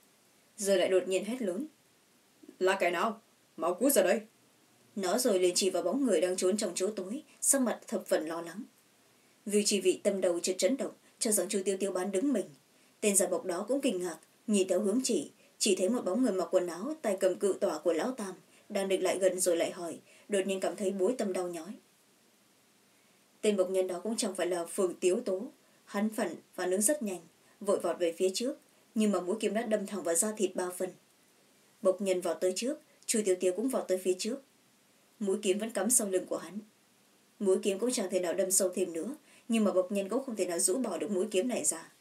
giờ lại đột nhiên hét lớn. Là cái nào? Mau cút ra đây. Nó rồi liền chỉ vào bóng người đang trốn trong chỗ tối sắc mặt thập phần lo lắng. Vì chỉ vị tâm đầu chợt chấn động cho rằng chu tiêu tiêu bán đứng mình. Tên giả bộc đó cũng kinh ngạc, nhìn theo hướng chỉ chỉ thấy một bóng người mặc quần áo, tay cầm cự tỏa của lão tam, đang định lại gần rồi lại hỏi, đột nhiên cảm thấy bối tâm đau nhói. Tên bộc nhân đó cũng chẳng phải là phường tiếu tố. Hắn phản phản ứng rất nhanh, vội vọt về phía trước, nhưng mà mũi kiếm đã đâm thẳng vào da thịt ba phần. Bộc nhân vọt tới trước, chu tiêu tiêu cũng vọt tới phía trước. Mũi kiếm vẫn cắm sau lưng của hắn. Mũi kiếm cũng chẳng thể nào đâm sâu thêm nữa nhưng mà bộc nhân cũng không thể nào rũ bỏ được mũi kiếm này ra.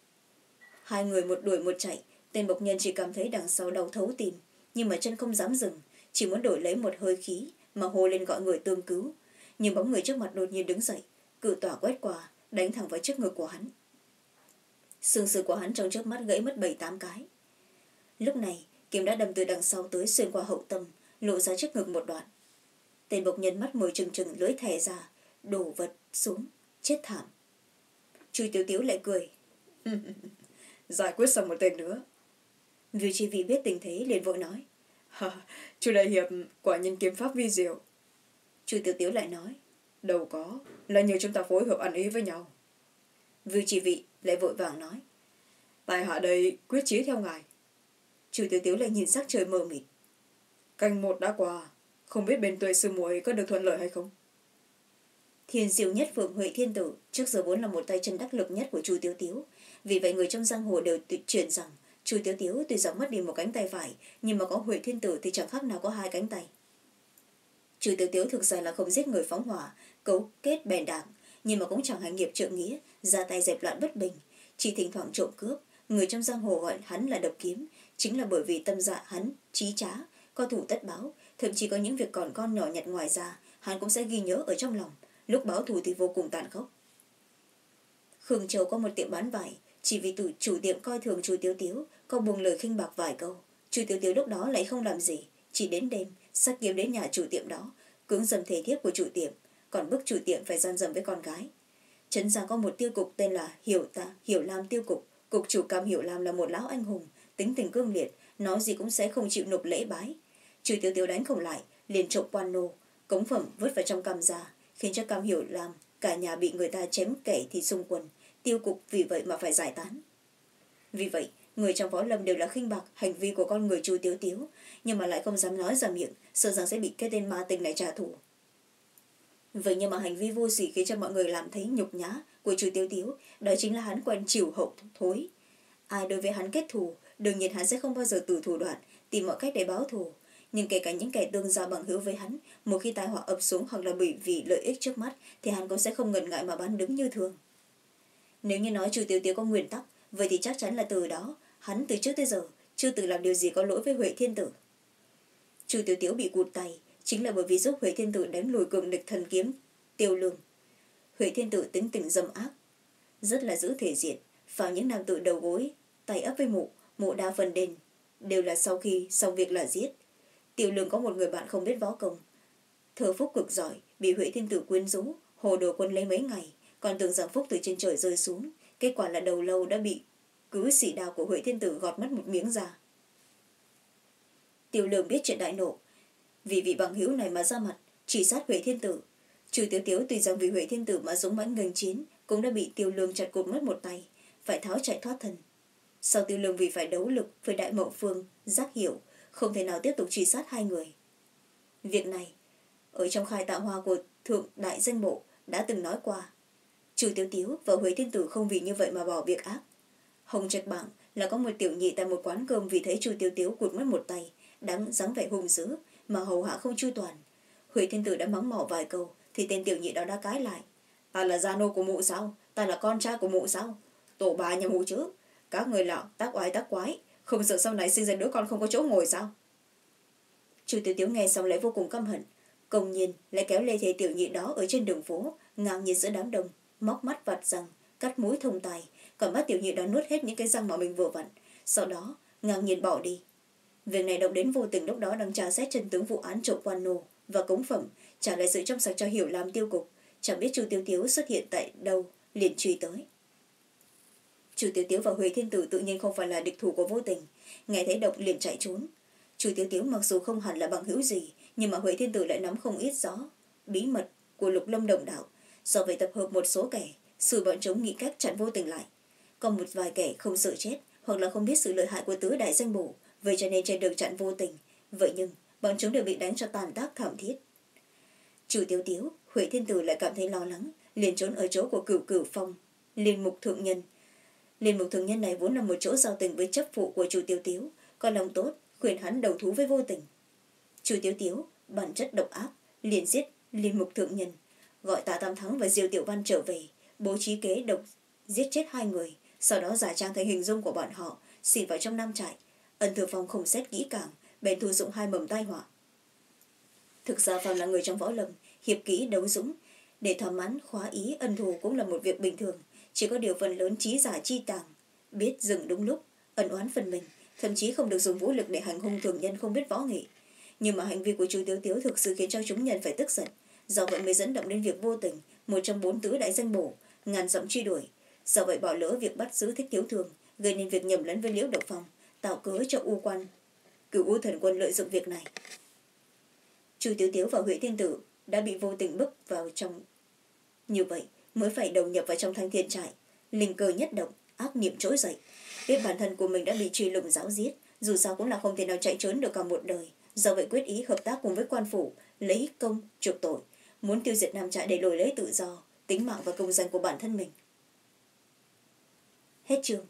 Hai người một đuổi một chạy tên bộc nhân chỉ cảm thấy đằng sau đau thấu tìm, nhưng mà chân không dám dừng chỉ muốn đổi lấy một hơi khí mà hô lên gọi người tương cứu. Nhưng bóng người trước mặt đột nhiên đứng dậy cự tỏa quét qua đánh thẳng vào trước ngực của hắn. Xương sườn của hắn trong trước mắt gãy mất bảy tám cái. Lúc này kiếm đã đâm từ đằng sau tới xuyên qua hậu tâm lộ ra trước ngực một đoạn. Tên bộc nhân mắt mồi trừng trừng lưỡi thè ra đổ vật xuống chết thảm chu tiểu tiểu lại cười. giải quyết xong một tên nữa. Vì chỉ vị biết tình thế, liền vội nói. Chu đại hiệp, quả nhân kiếm pháp vi diệu. Chu tiểu tiểu lại nói. Đâu có, là nhờ chúng ta phối hợp ăn ý với nhau. Vì chỉ vị lại vội vàng nói. Tài hạ đây quyết chí theo ngài. Chu tiểu tiểu lại nhìn sắc trời mờ mịt. Canh một đã qua, không biết bên tuệ sư muội có được thuận lợi hay không? Thiên diệu nhất phượng huệ thiên tử, trước giờ vốn là một tay chân đắc lực nhất của chu tiếu tiếu. Vì vậy người trong giang hồ đều tuyệt truyền rằng, chu tiếu tiếu tuy rằng mất đi một cánh tay phải, nhưng mà có huệ thiên tử thì chẳng khác nào có hai cánh tay. Chu tiếu tiếu thực ra là không giết người phóng hỏa, cấu kết bèn đảng, nhưng mà cũng chẳng hành nghiệp trượng nghĩa, ra tay dẹp loạn bất bình. Chỉ thỉnh thoảng trộm cướp, người trong giang hồ gọi hắn là độc kiếm, chính là bởi vì tâm dạ hắn, trí trá, có thủ tất báo, thậm chí có những việc còn con nhỏ nhặt ngoài ra, hắn cũng sẽ ghi nhớ ở trong lòng lúc báo thù thì vô cùng tàn khốc. Khương châu có một tiệm bán vải, chỉ vì tủ chủ tiệm coi thường chu tiếu tiếu, có buông lời khinh bạc vài câu. Chu tiếu tiếu lúc đó lại không làm gì, chỉ đến đêm sắc kiếm đến nhà chủ tiệm đó, cưỡng dầm thể thiếp của chủ tiệm, còn bức chủ tiệm phải gian dầm với con gái. Trấn giang có một tiêu cục tên là hiểu ta, hiểu lam tiêu cục. Cục chủ cam hiểu lam là một lão anh hùng, tính tình cương liệt, nói gì cũng sẽ không chịu nộp lễ bái. Trừ tiêu tiêu đánh không lại, liền trộm quan nô cống phẩm vứt vào trong cam ra khiến cho cam hiểu làm cả nhà bị người ta chém kẻ thì xung quần, tiêu cục vì vậy mà phải giải tán. Vì vậy, người trong võ lâm đều là khinh bạc, hành vi của con người chu tiếu tiếu, nhưng mà lại không dám nói ra miệng, sợ rằng sẽ bị cái tên ma tình này trả thù. Vậy nhưng mà hành vi vô sỉ khiến cho mọi người làm thấy nhục nhã của chu tiếu tiếu, đó chính là hắn quen chịu hậu thối. Ai đối với hắn kết thù, đương nhiên hắn sẽ không bao giờ từ thủ đoạn, tìm mọi cách để báo thù nhưng kể cả những kẻ tương giao bằng hữu với hắn, một khi tai họa ập xuống hoặc là bởi vì lợi ích trước mắt, thì hắn cũng sẽ không ngần ngại mà bán đứng như thường. Nếu như nói chu tiêu tiêu có nguyên tắc, vậy thì chắc chắn là từ đó, hắn từ trước tới giờ chưa từng làm điều gì có lỗi với huệ thiên tử. Chu tiêu tiêu bị cụt tay, chính là bởi vì giúp huệ thiên tử đánh lùi cường địch thần kiếm, tiêu lương. Huệ thiên tử tính tình dâm ác, rất là giữ thể diện vào những nam tự đầu gối, tay ấp với mụ mụ đa phần đền, đều là sau khi xong việc là giết tiểu lương có một người bạn không biết võ công. Thừa phúc cực giỏi, bị huệ thiên tử quyến rũ, hồ đồ quân lấy mấy ngày, còn tưởng rằng phúc từ trên trời rơi xuống. Kết quả là đầu lâu đã bị cứ xỉ đào của huệ thiên tử gọt mất một miếng da. Tiểu lương biết chuyện đại nộ. Vì vị bằng hữu này mà ra mặt, chỉ sát huệ thiên tử. Trừ tiếu tiếu tùy rằng vì huệ thiên tử mà dũng mãnh ngành chiến, cũng đã bị tiêu lương chặt cụt mất một tay, phải tháo chạy thoát thân. Sau tiêu lương vì phải đấu lực với đại mậu phương, giác hiểu không thể nào tiếp tục truy sát hai người. Việc này, ở trong khai tạo hoa của thượng đại danh bộ đã từng nói qua. Trừ tiếu tiếu và huế thiên tử không vì như vậy mà bỏ việc ác. Hồng trạch bảng là có một tiểu nhị tại một quán cơm vì thấy chu tiêu tiếu cụt mất một tay, đáng dáng vẻ hung dữ mà hầu hạ không chu toàn. Huệ thiên tử đã mắng mỏ vài câu thì tên tiểu nhị đó đã cãi lại. Ta là gia nô của mụ sao? Ta là con trai của mụ sao? Tổ bà nhà mụ chứ? Các người lão tác oai tác quái không sợ sau này sinh ra đứa con không có chỗ ngồi sao? Chu tiểu tiểu nghe xong lại vô cùng căm hận. Công nhiên lại kéo lê thầy tiểu nhị đó ở trên đường phố, ngang nhiên giữa đám đông, móc mắt vặt răng, cắt mũi thông tài. Còn bắt tiểu nhị đó nuốt hết những cái răng mà mình vừa vặn. Sau đó, ngang nhiên bỏ đi. Việc này động đến vô tình lúc đó đang tra xét chân tướng vụ án trộm quan nô và cống phẩm, trả lại sự trong sạch cho hiểu làm tiêu cục. Chẳng biết chu tiêu tiếu xuất hiện tại đâu, liền truy tới chu tiểu tiếu và huệ thiên tử tự nhiên không phải là địch thủ của vô tình. Nghe thấy động liền chạy trốn. Chu tiểu tiếu mặc dù không hẳn là bằng hữu gì, nhưng mà huệ thiên tử lại nắm không ít gió bí mật của lục lâm đồng đạo. Do vậy tập hợp một số kẻ, xử bọn chúng nghĩ cách chặn vô tình lại. Còn một vài kẻ không sợ chết, hoặc là không biết sự lợi hại của tứ đại danh bổ, vậy cho nên trên đường chặn vô tình. Vậy nhưng, bọn chúng đều bị đánh cho tàn tác thảm thiết. Chủ tiểu tiếu huệ thiên tử lại cảm thấy lo lắng, liền trốn ở chỗ của cửu cửu phong, liên mục thượng nhân liên mục thượng nhân này vốn là một chỗ giao tình với chấp phụ của chủ tiêu tiếu, có lòng tốt, khuyên hắn đầu thú với vô tình. Chủ tiêu tiếu, bản chất độc ác, liền giết liên mục thượng nhân, gọi tạ tam thắng và diêu tiểu văn trở về, bố trí kế độc, giết chết hai người, sau đó giả trang thành hình dung của bọn họ xịt vào trong nam trại. Ân thừa phong không xét kỹ càng, bèn thu dụng hai mầm tai họa. Thực ra phàm là người trong võ lâm, hiệp kỹ đấu dũng, để thỏa mãn khóa ý ân thù cũng là một việc bình thường chỉ có điều phần lớn trí giả chi tàng, biết dừng đúng lúc, ẩn oán phần mình, thậm chí không được dùng vũ lực để hành hung thường nhân không biết võ nghệ. Nhưng mà hành vi của chú tiếu tiếu thực sự khiến cho chúng nhân phải tức giận. Do vậy mới dẫn động đến việc vô tình, một trong bốn tứ đại danh bổ ngàn giọng truy đuổi. Do vậy bỏ lỡ việc bắt giữ thích thiếu thường, gây nên việc nhầm lẫn với liễu độc phòng tạo cớ cho u quan cửu u thần quân lợi dụng việc này. Chu tiếu tiếu và huệ thiên tử đã bị vô tình bức vào trong. Như vậy mới phải đầu nhập vào trong thanh thiên trại. Linh cơ nhất động, ác niệm trỗi dậy. Biết bản thân của mình đã bị truy lùng giáo giết, dù sao cũng là không thể nào chạy trốn được cả một đời. Do vậy quyết ý hợp tác cùng với quan phủ, lấy công, chuộc tội. Muốn tiêu diệt nam trại để đổi lấy tự do, tính mạng và công danh của bản thân mình. Hết chương.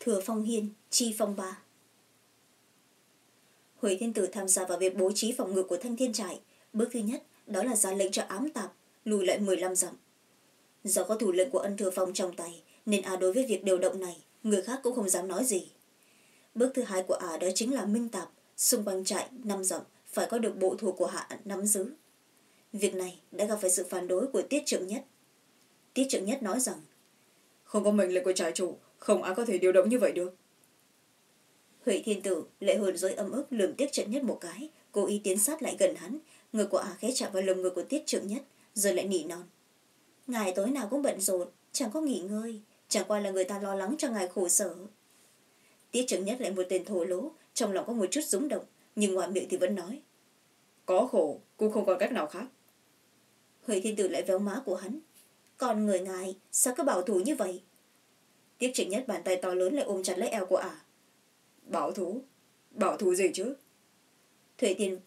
Thừa phong hiên, chi phong ba. Huệ thiên tử tham gia vào việc bố trí phòng ngự của thanh thiên trại bước thứ nhất đó là ra lệnh cho ám tạp lùi lại mười lăm dặm. Do có thủ lệnh của ân thừa phong trong tay nên à đối với việc điều động này người khác cũng không dám nói gì. Bước thứ hai của ả đó chính là minh tạp xung quanh trại năm dặm phải có được bộ thuộc của hạ nắm giữ. Việc này đã gặp phải sự phản đối của tiết trưởng nhất. Tiết trưởng nhất nói rằng không có mệnh lệnh của trại chủ không ai có thể điều động như vậy được. Huệ thiên tử lệ hồn dối âm ức lườm tiết trưởng nhất một cái cố ý tiến sát lại gần hắn người của ả khẽ chạm vào lồng ngực của tiết trưởng nhất rồi lại nỉ non. Ngài tối nào cũng bận rộn chẳng có nghỉ ngơi chẳng qua là người ta lo lắng cho ngài khổ sở. Tiết trưởng nhất lại một tên thổ lỗ trong lòng có một chút rúng động nhưng ngoài miệng thì vẫn nói có khổ cũng không còn cách nào khác. Huệ thiên tử lại véo má của hắn còn người ngài sao cứ bảo thủ như vậy? Tiết trưởng nhất bàn tay to lớn lại ôm chặt lấy eo của ả. Bảo thủ? Bảo thủ gì chứ? Thủy Thiên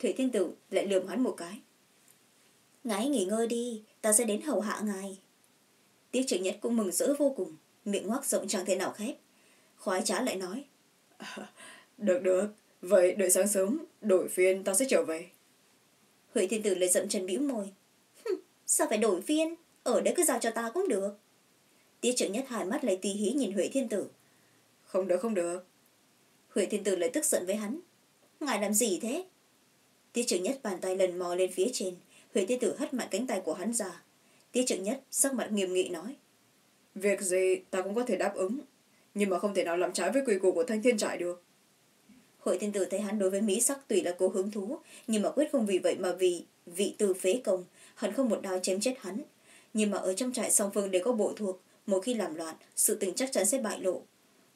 Thủy Thiên Tử lại lườm hắn một cái. Ngài nghỉ ngơi đi, ta sẽ đến hầu hạ ngài. Tiết trưởng nhất cũng mừng rỡ vô cùng, miệng ngoác rộng chẳng thể nào khép. Khoái trá lại nói. À, được được, vậy đợi sáng sớm, đổi phiên ta sẽ trở về. Huệ Thiên Tử lại dậm chân bĩu môi. Sao phải đổi phiên? Ở đây cứ giao cho ta cũng được. Tiết trưởng nhất hai mắt lại tì hí nhìn Huệ Thiên Tử. Không được không được. Huệ Thiên Tử lại tức giận với hắn. Ngài làm gì thế? Tiết trưởng nhất bàn tay lần mò lên phía trên. Huệ Thiên Tử hất mạnh cánh tay của hắn ra. Tiết trưởng nhất sắc mặt nghiêm nghị nói. Việc gì ta cũng có thể đáp ứng. Nhưng mà không thể nào làm trái với quy củ của thanh thiên trại được. Hội thiên tử thấy hắn đối với Mỹ sắc tùy là cô hứng thú, nhưng mà quyết không vì vậy mà vì vị từ phế công, hắn không một đao chém chết hắn. Nhưng mà ở trong trại song phương đều có bộ thuộc, một khi làm loạn, sự tình chắc chắn sẽ bại lộ.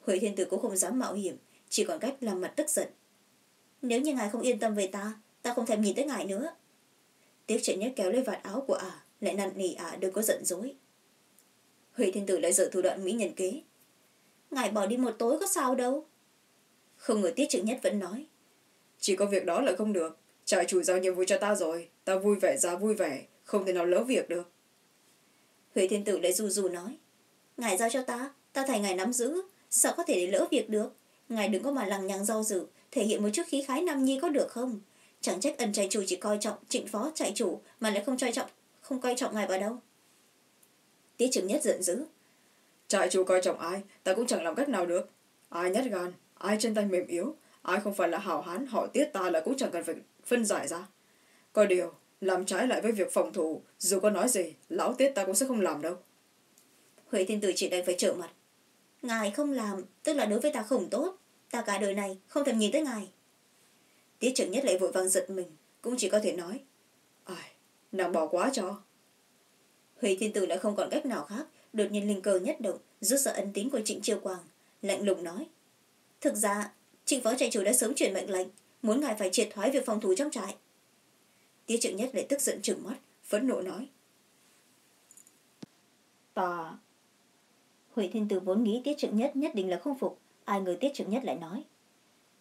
Huệ thiên tử cũng không dám mạo hiểm, chỉ còn cách làm mặt tức giận. Nếu như ngài không yên tâm về ta, ta không thèm nhìn tới ngài nữa. Tiếc trận nhất kéo lấy vạt áo của ả, lại năn nỉ ả đừng có giận dối. Huệ thiên tử lại dở thủ đoạn mỹ nhân kế. Ngài bỏ đi một tối có sao đâu. Không ngờ tiết trưởng nhất vẫn nói. Chỉ có việc đó là không được. Trại chủ giao nhiệm vụ cho ta rồi. Ta vui vẻ ra vui vẻ. Không thể nào lỡ việc được. Huệ thiên tử lại du du nói. Ngài giao cho ta. Ta thay ngài nắm giữ. Sao có thể để lỡ việc được. Ngài đừng có mà lằng nhằng do dự. Thể hiện một chút khí khái nam nhi có được không? Chẳng trách ân trại chủ chỉ coi trọng trịnh phó trại chủ. Mà lại không coi trọng không coi trọng ngài vào đâu. Tiết trưởng nhất giận dữ. Trại chủ coi trọng ai. Ta cũng chẳng làm cách nào được. Ai nhát gan ai chân tay mềm yếu ai không phải là hảo hán họ tiết ta là cũng chẳng cần phải phân giải ra có điều làm trái lại với việc phòng thủ dù có nói gì lão tiết ta cũng sẽ không làm đâu huệ thiên tử chỉ đành phải trợ mặt ngài không làm tức là đối với ta không tốt ta cả đời này không thèm nhìn tới ngài tiết trưởng nhất lại vội vàng giật mình cũng chỉ có thể nói ai nàng bỏ quá cho huệ thiên tử lại không còn cách nào khác đột nhiên linh cơ nhất động rút ra ân tín của trịnh chiêu quang lạnh lùng nói Thực ra, trịnh phó trại chủ đã sớm chuyển mệnh lệnh, muốn ngài phải triệt thoái việc phòng thủ trong trại. Tiết trưởng nhất lại tức giận trừng mắt, phẫn nộ nói. Ta... Huệ thiên tử vốn nghĩ tiết trưởng nhất nhất định là không phục, ai ngờ tiết trưởng nhất lại nói.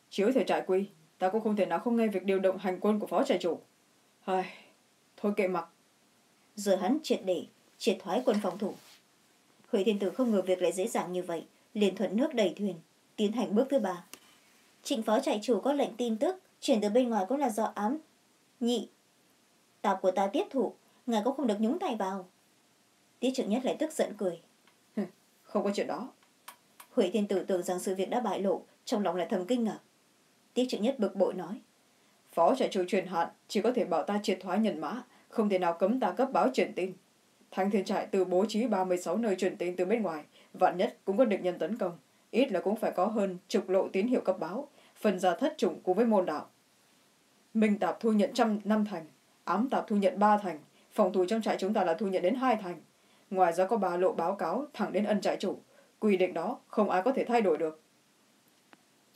Chiếu thể trại quy, ta cũng không thể nào không nghe việc điều động hành quân của phó trại chủ. Ai... Thôi kệ mặc. Giờ hắn triệt để, triệt thoái quân phòng thủ. Huệ thiên tử không ngờ việc lại dễ dàng như vậy, liền thuận nước đầy thuyền, tiến hành bước thứ ba trịnh phó trại chủ có lệnh tin tức chuyển từ bên ngoài cũng là do ám nhị tạp của ta tiếp thủ ngài cũng không được nhúng tay vào tiết trưởng nhất lại tức giận cười không có chuyện đó huệ thiên tử tưởng rằng sự việc đã bại lộ trong lòng lại thầm kinh ngạc tiết trưởng nhất bực bội nói, phó trại chủ truyền hạn chỉ có thể bảo ta triệt thoái nhân mã, không thể nào cấm ta cấp báo truyền tin. Thanh thiên trại từ bố trí ba mươi sáu nơi truyền tin từ bên ngoài, vạn nhất cũng có địch nhân tấn công, ít là cũng phải có hơn chục lộ tín hiệu cấp báo, phần ra thất chủng cùng với môn đạo. Minh tạp thu nhận trăm năm thành, ám tạp thu nhận ba thành, phòng thủ trong trại chúng ta là thu nhận đến hai thành. Ngoài ra có ba lộ báo cáo thẳng đến ân trại chủ, quy định đó không ai có thể thay đổi được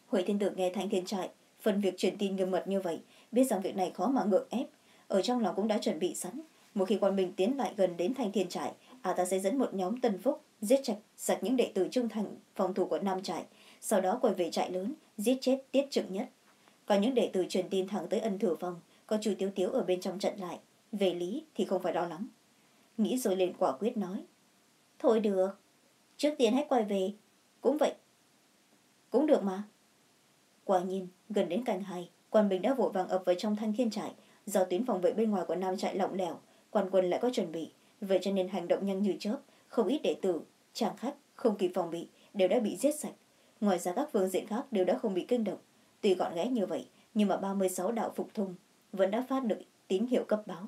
huệ thiên tử nghe thanh thiên trại phần việc truyền tin nghiêm mật như vậy biết rằng việc này khó mà ngượng ép. Ở trong lòng cũng đã chuẩn bị sẵn. Một khi quan mình tiến lại gần đến thanh thiên trại à ta sẽ dẫn một nhóm tân phúc giết chặt sạch những đệ tử trung thành phòng thủ của nam trại sau đó quay về trại lớn giết chết tiết trưởng nhất. Còn những đệ tử truyền tin thẳng tới ân thừa phòng, có chu tiếu tiếu ở bên trong trận lại. Về lý thì không phải lo lắng. Nghĩ rồi liền quả quyết nói thôi được trước tiên hãy quay về. Cũng vậy. Cũng được mà quả nhiên, gần đến cành hai quan bình đã vội vàng ập vào trong thanh thiên trại. Do tuyến phòng vệ bên ngoài của nam trại lỏng lẻo, quan quân lại có chuẩn bị. Vậy cho nên hành động nhanh như chớp, không ít đệ tử, chàng khách không kịp phòng bị, đều đã bị giết sạch. Ngoài ra các phương diện khác đều đã không bị kinh động. Tuy gọn ghẽ như vậy, nhưng mà ba mươi sáu đạo phục thung vẫn đã phát được tín hiệu cấp báo.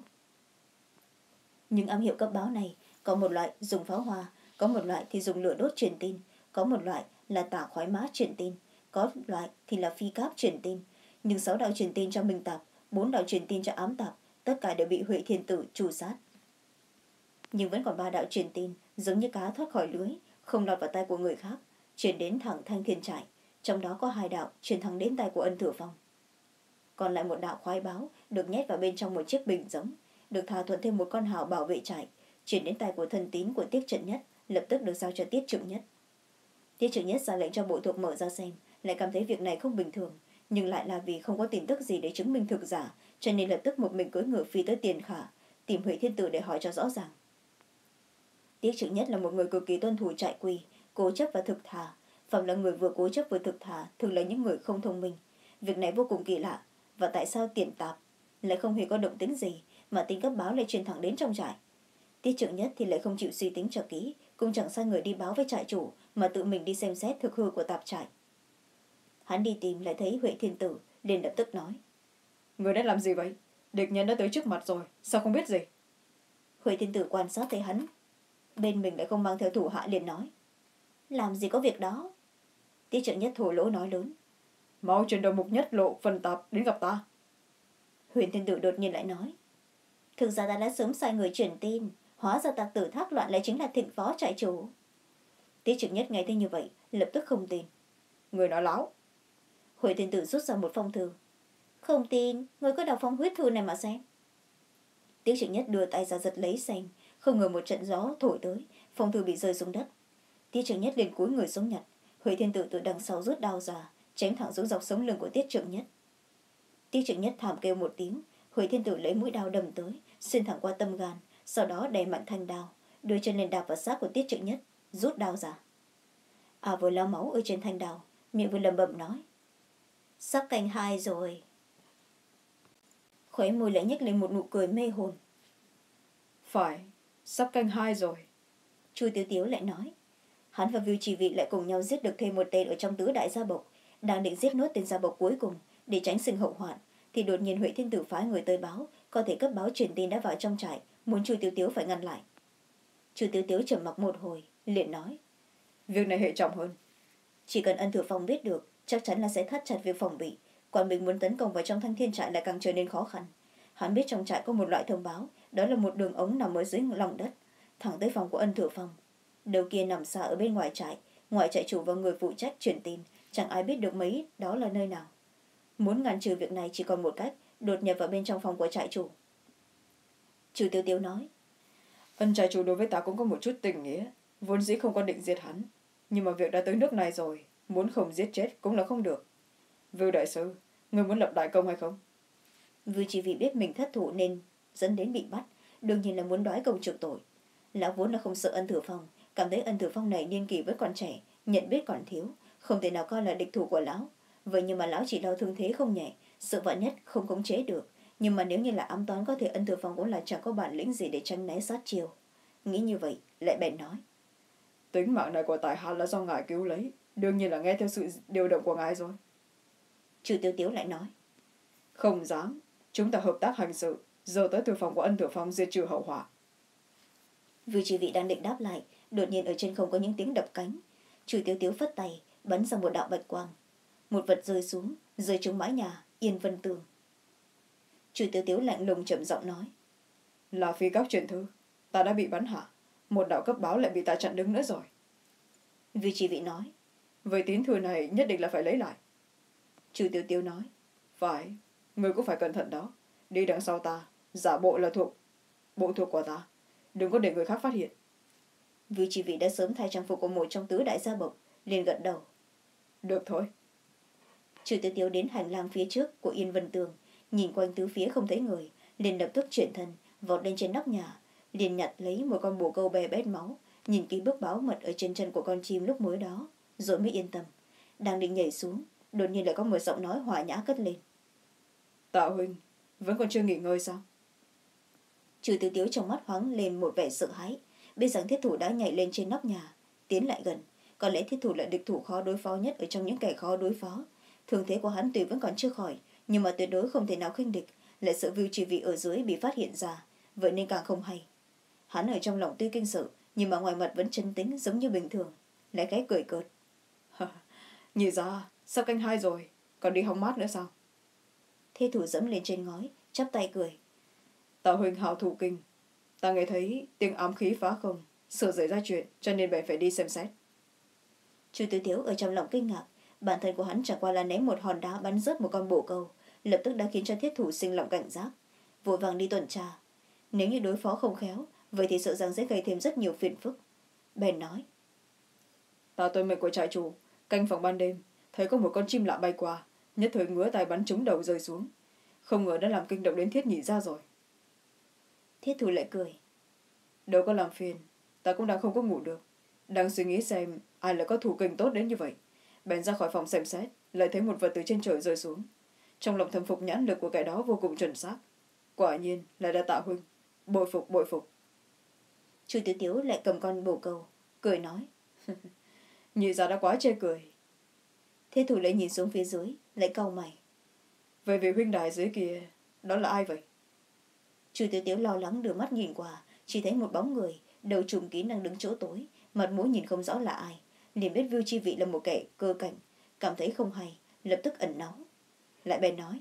Những âm hiệu cấp báo này, có một loại dùng pháo hoa, có một loại thì dùng lửa đốt truyền tin, có một loại là tả khói mã truyền tin có loại thì là phi cáp truyền tin, nhưng sáu đạo truyền tin cho minh tạp, bốn đạo truyền tin cho ám tạp, tất cả đều bị huệ thiên tử trù sát. Nhưng vẫn còn ba đạo truyền tin, giống như cá thoát khỏi lưới, không lọt vào tay của người khác chuyển đến thẳng thanh thiên trại, trong đó có hai đạo truyền thẳng đến tay của ân thừa phong. Còn lại một đạo khoái báo được nhét vào bên trong một chiếc bình giống, được thỏa thuận thêm một con hào bảo vệ trại chuyển đến tay của thân tín của tiết trận nhất, lập tức được giao cho tiết trưởng nhất. Tiết trưởng nhất ra lệnh cho bộ thuộc mở ra xem lại cảm thấy việc này không bình thường, nhưng lại là vì không có tin tức gì để chứng minh thực giả, cho nên lập tức một mình cưỡi ngựa phi tới tiền khả, tìm huệ thiên tử để hỏi cho rõ ràng. Tiết trưởng nhất là một người cực kỳ tuân thủ trại quy, cố chấp và thực thà. Phẩm là người vừa cố chấp vừa thực thà, thường là những người không thông minh. Việc này vô cùng kỳ lạ, và tại sao tiền tạp lại không hề có động tính gì mà tin cấp báo lại truyền thẳng đến trong trại? Tiết trưởng nhất thì lại không chịu suy tính cho kỹ, cũng chẳng sai người đi báo với trại chủ mà tự mình đi xem xét thực hư của tạp trại hắn đi tìm lại thấy huệ thiên tử liền lập tức nói. Người đã làm gì vậy? Địch nhân đã tới trước mặt rồi sao không biết gì? Huệ thiên tử quan sát thấy hắn. Bên mình lại không mang theo thủ hạ liền nói. Làm gì có việc đó? Tiết trưởng nhất thổ lỗ nói lớn. Mau chuyển đầu mục nhất lộ phần tạp đến gặp ta. Huyền thiên tử đột nhiên lại nói. Thực ra ta đã sớm sai người truyền tin hóa ra tạc tử thác loạn lại chính là thịnh phó trại chủ. Tiết trưởng nhất nghe thấy như vậy lập tức không tin. Người nói láo huệ thiên tử rút ra một phong thư. Không tin, người có đọc phong huyết thư này mà xem. Tiết trưởng nhất đưa tay ra giật lấy xem không ngờ một trận gió thổi tới, phong thư bị rơi xuống đất. Tiết trưởng nhất liền cúi người xuống nhặt, huệ thiên tử từ đằng sau rút đao ra, chém thẳng xuống dọc sống lưng của tiết trưởng nhất. Tiết trưởng nhất thảm kêu một tiếng, huệ thiên tử lấy mũi đao đâm tới, xuyên thẳng qua tâm gan, sau đó đè mạnh thanh đao, đưa chân lên đạp vào xác của tiết trưởng nhất, rút đao ra. À vừa lao máu ở trên thanh đao, miệng vừa lầm bầm nói sắp canh hai rồi. Khóe môi lại nhếch lên một nụ cười mê hồn. Phải sắp canh hai rồi. Chu tiếu tiếu lại nói. Hắn và viu chỉ vị lại cùng nhau giết được thêm một tên ở trong tứ đại gia bộc đang định giết nốt tên gia bộc cuối cùng để tránh sinh hậu hoạn thì đột nhiên huệ thiên tử phái người tới báo có thể cấp báo truyền tin đã vào trong trại muốn chu tiếu tiếu phải ngăn lại. Chu tiếu tiếu trầm mặc một hồi liền nói. Việc này hệ trọng hơn. Chỉ cần ân thừa phong biết được chắc chắn là sẽ thắt chặt việc phòng bị. Còn mình muốn tấn công vào trong thanh thiên trại lại càng trở nên khó khăn. Hắn biết trong trại có một loại thông báo, đó là một đường ống nằm ở dưới lòng đất, thẳng tới phòng của ân thừa phong. Đầu kia nằm xa ở bên ngoài trại, ngoại trại chủ và người phụ trách truyền tin, chẳng ai biết được mấy đó là nơi nào. Muốn ngăn trừ việc này chỉ còn một cách, đột nhập vào bên trong phòng của trại chủ. Chủ tiêu tiêu nói, ân trại chủ đối với ta cũng có một chút tình nghĩa, vốn dĩ không có định giết hắn, nhưng mà việc đã tới nước này rồi muốn không giết chết cũng là không được. Vưu đại sư người muốn lập đại công hay không? Vưu chỉ vì biết mình thất thủ nên dẫn đến bị bắt đương nhiên là muốn đoái công trục tội. Lão vốn là không sợ ân thừa phong cảm thấy ân thừa phong này niên kỳ vẫn còn trẻ nhận biết còn thiếu không thể nào coi là địch thủ của lão. Vậy nhưng mà lão chỉ đau thương thế không nhẹ sự vạn nhất không khống chế được. Nhưng mà nếu như là ám toán có thể ân thừa phong cũng là chẳng có bản lĩnh gì để tranh né sát chiều nghĩ như vậy lại bèn nói. Tính mạng này của tài hạ là do ngài cứu lấy đương nhiên là nghe theo sự điều động của ngài rồi. Chu tiêu tiếu lại nói. Không dám. Chúng ta hợp tác hành sự. Giờ tới từ phòng của ân thừa phong diệt trừ hậu họa. Vì chỉ vị đang định đáp lại đột nhiên ở trên không có những tiếng đập cánh. Chu tiêu tiếu phất tay bắn ra một đạo bạch quang. Một vật rơi xuống rơi trúng mái nhà yên vân tường. Chu tiêu tiếu lạnh lùng chậm giọng nói. Là phi các truyền thư ta đã bị bắn hạ. Một đạo cấp báo lại bị ta chặn đứng nữa rồi. Vì chỉ vị nói vậy tín thư này nhất định là phải lấy lại. Chu tiêu tiêu nói phải người cũng phải cẩn thận đó. Đi đằng sau ta giả bộ là thuộc bộ thuộc của ta. Đừng có để người khác phát hiện. Vì chỉ vị đã sớm thay trang phục của một trong tứ đại gia bộc liền gật đầu. Được thôi. Chu tiêu tiêu đến hành lang phía trước của yên vân tường nhìn quanh tứ phía không thấy người liền lập tức chuyển thân vọt lên trên nóc nhà liền nhặt lấy một con bồ câu bè bét máu nhìn ký bước báo mật ở trên chân của con chim lúc mới đó rồi mới yên tâm. Đang định nhảy xuống đột nhiên lại có một giọng nói hòa nhã cất lên. Tạ huynh vẫn còn chưa nghỉ ngơi sao? Trừ tiêu tiếu trong mắt hoáng lên một vẻ sợ hãi. Biết rằng thiết thủ đã nhảy lên trên nóc nhà tiến lại gần. Có lẽ thiết thủ là địch thủ khó đối phó nhất ở trong những kẻ khó đối phó. Thường thế của hắn tuy vẫn còn chưa khỏi nhưng mà tuyệt đối không thể nào khinh địch. Lại sợ vưu chỉ vị ở dưới bị phát hiện ra vậy nên càng không hay. Hắn ở trong lòng tuy kinh sợ nhưng mà ngoài mặt vẫn chân tính giống như bình thường lại cái cười cợt nhìn ra sắp canh hai rồi? Còn đi hóng mát nữa sao? Thế thủ dẫm lên trên ngói chắp tay cười. Tạo huynh hào thủ kinh. Ta nghe thấy tiếng ám khí phá không sợ xảy ra chuyện cho nên bèn phải đi xem xét. Chu tiểu tiếu ở trong lòng kinh ngạc bản thân của hắn chẳng qua là ném một hòn đá bắn rớt một con bồ câu lập tức đã khiến cho thiết thủ sinh lòng cảnh giác. Vội vàng đi tuần tra. Nếu như đối phó không khéo vậy thì sợ rằng sẽ gây thêm rất nhiều phiền phức. Bèn nói ta tôi mệnh của trại chủ canh phòng ban đêm thấy có một con chim lạ bay qua nhất thời ngứa tay bắn trúng đầu rơi xuống. Không ngờ đã làm kinh động đến thiết nhị ra rồi. Thiết thủ lại cười. Đâu có làm phiền ta cũng đang không có ngủ được. Đang suy nghĩ xem ai lại có thủ kinh tốt đến như vậy. Bèn ra khỏi phòng xem xét lại thấy một vật từ trên trời rơi xuống. Trong lòng thầm phục nhãn lực của kẻ đó vô cùng chuẩn xác. Quả nhiên là đã tạ huynh. Bội phục bội phục. Chu tiểu tiếu lại cầm con bồ câu cười nói nhị ra đã quá chê cười. Thế thủ lại nhìn xuống phía dưới lại cau mày. Vậy vị huynh đài dưới kia đó là ai vậy? Chu tiểu tiếu lo lắng đưa mắt nhìn qua chỉ thấy một bóng người đầu trùm kín đang đứng chỗ tối mặt mũi nhìn không rõ là ai. Liền biết vưu chi vị là một kẻ cơ cảnh cảm thấy không hay lập tức ẩn náu. Lại bèn nói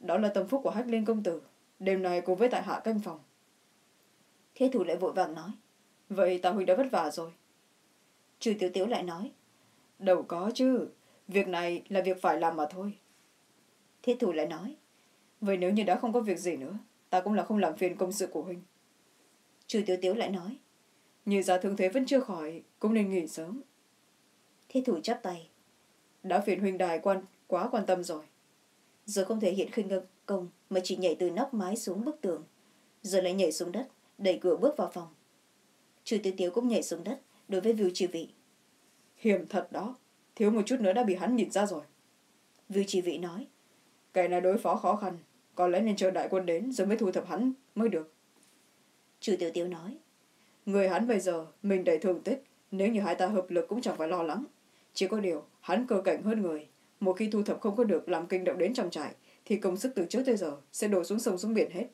đó là tâm phúc của hách liên công tử đêm nay cùng với tại hạ canh phòng. Thế thủ lại vội vàng nói vậy tạ huynh đã vất vả rồi chu tiểu tiếu lại nói. Đâu có chứ việc này là việc phải làm mà thôi. Thiết thủ lại nói. Vậy nếu như đã không có việc gì nữa ta cũng là không làm phiền công sự của huynh. Chu tiểu tiếu lại nói. Như ra thương thế vẫn chưa khỏi cũng nên nghỉ sớm. Thiết thủ chắp tay. Đã phiền huynh đài quan quá quan tâm rồi. Giờ không thể hiện khinh công mà chỉ nhảy từ nóc mái xuống bức tường. Giờ lại nhảy xuống đất đẩy cửa bước vào phòng. Chu tiểu tiếu cũng nhảy xuống đất đối với vưu chi vị. Hiểm thật đó thiếu một chút nữa đã bị hắn nhìn ra rồi. Vưu chi vị nói kẻ này đối phó khó khăn có lẽ nên chờ đại quân đến rồi mới thu thập hắn mới được. Chu tiểu tiếu nói người hắn bây giờ mình đầy thương tích nếu như hai ta hợp lực cũng chẳng phải lo lắng. Chỉ có điều hắn cơ cảnh hơn người một khi thu thập không có được làm kinh động đến trong trại thì công sức từ trước tới giờ sẽ đổ xuống sông xuống biển hết.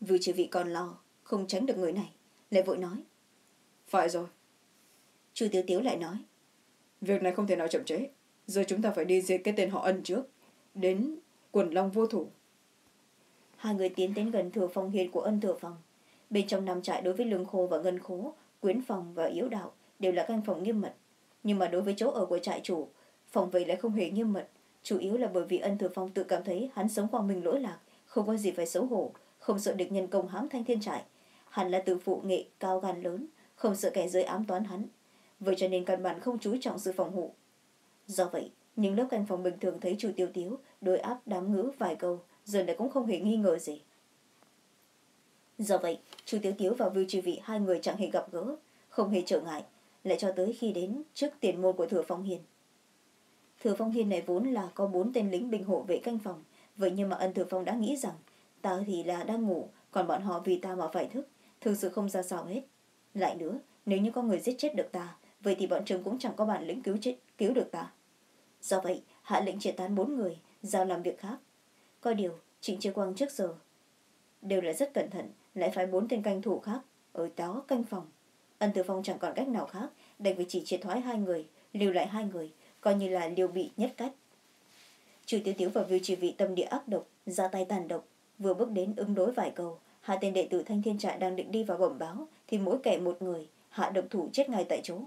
Vưu chi vị còn lo không tránh được người này lại vội nói phải rồi. Chu tiếu tiếu lại nói. Việc này không thể nào chậm trễ. Giờ chúng ta phải đi diệt cái tên họ ân trước. Đến quần long vô thủ. Hai người tiến đến gần thừa phong hiền của ân thừa phòng. Bên trong nằm trại đối với lương khô và ngân khố quyến phòng và yếu đạo đều là căn phòng nghiêm mật. Nhưng mà đối với chỗ ở của trại chủ phòng vậy lại không hề nghiêm mật. Chủ yếu là bởi vì ân thừa phong tự cảm thấy hắn sống quang minh lỗi lạc không có gì phải xấu hổ không sợ địch nhân công hãm thanh thiên trại. Hắn là tự phụ nghệ cao gan lớn không sợ kẻ dưới ám toán hắn. Vậy cho nên căn bản không chú trọng sự phòng hộ. Do vậy, những lớp căn phòng bình thường thấy chủ tiêu tiếu, đối áp đám ngữ vài câu, giờ lại cũng không hề nghi ngờ gì. Do vậy, chủ tiêu tiếu và vưu trì vị, hai người chẳng hề gặp gỡ, không hề trở ngại, lại cho tới khi đến trước tiền môn của thừa phong hiền thừa phong hiền này vốn là có bốn tên lính bình hộ vệ canh phòng, vậy nhưng mà ân thừa phong đã nghĩ rằng, ta thì là đang ngủ, còn bọn họ vì ta mà phải thức, thực sự không ra sao hết lại nữa, nếu như có người giết chết được ta, vậy thì bọn trường cũng chẳng có bản lĩnh cứu chết, cứu được ta. Do vậy, hạ lệnh triệt tán bốn người, giao làm việc khác. Có điều, trịnh chiêu quang trước giờ đều là rất cẩn thận, lại phái bốn tên canh thủ khác ở đó canh phòng. Ân tử phong chẳng còn cách nào khác, đành phải chỉ triệt thoái hai người, lưu lại hai người, coi như là liều bị nhất cách. Trừ tiêu tiếu và viu chỉ vị tâm địa ác độc, ra tay tàn độc, vừa bước đến ứng đối vài cầu hai tên đệ tử thanh thiên trại đang định đi vào bẩm báo thì mỗi kẻ một người, hạ độc thủ chết ngay tại chỗ.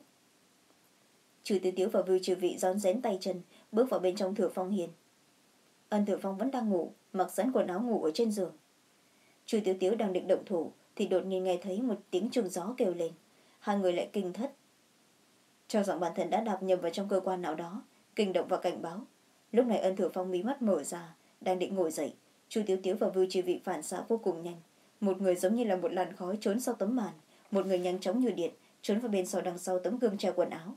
Trừ tiêu tiếu và vưu trừ vị rón rén tay chân, bước vào bên trong thừa phong hiền. Ân thừa phong vẫn đang ngủ, mặc sẵn quần áo ngủ ở trên giường. Trừ tiêu tiếu đang định động thủ, thì đột nhiên nghe thấy một tiếng trùng gió kêu lên. Hai người lại kinh thất. Cho rằng bản thân đã đạp nhầm vào trong cơ quan nào đó, kinh động và cảnh báo. Lúc này ân thừa phong mí mắt mở ra, đang định ngồi dậy. Chu tiếu tiếu và vưu trì vị phản xạ vô cùng nhanh. Một người giống như là một làn khói trốn sau tấm màn một người nhanh chóng như điện trốn vào bên sau đằng sau tấm gương treo quần áo.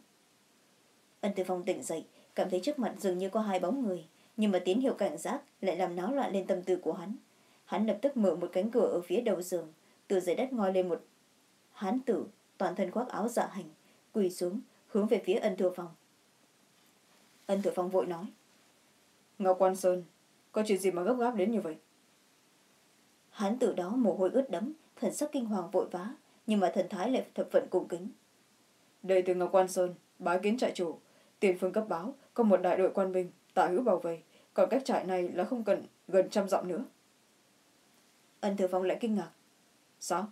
Ân từ phong tỉnh dậy cảm thấy trước mặt dường như có hai bóng người nhưng mà tín hiệu cảnh giác lại làm náo loạn lên tâm tư của hắn. Hắn lập tức mở một cánh cửa ở phía đầu giường từ dưới đất ngoi lên một hán tử toàn thân khoác áo dạ hành quỳ xuống hướng về phía ân thừa phong. Ân thừa phong vội nói ngọc quan sơn có chuyện gì mà gấp gáp đến như vậy? Hán tử đó mồ hôi ướt đẫm thần sắc kinh hoàng vội vã nhưng mà thần thái lại thập phận cung kính. Đây từ ngọc quan sơn bái kiến trại chủ. Tiền phương cấp báo có một đại đội quan binh tả hữu bảo vệ. Còn cách trại này là không cần gần trăm dặm nữa. Ân thừa phong lại kinh ngạc. Sao?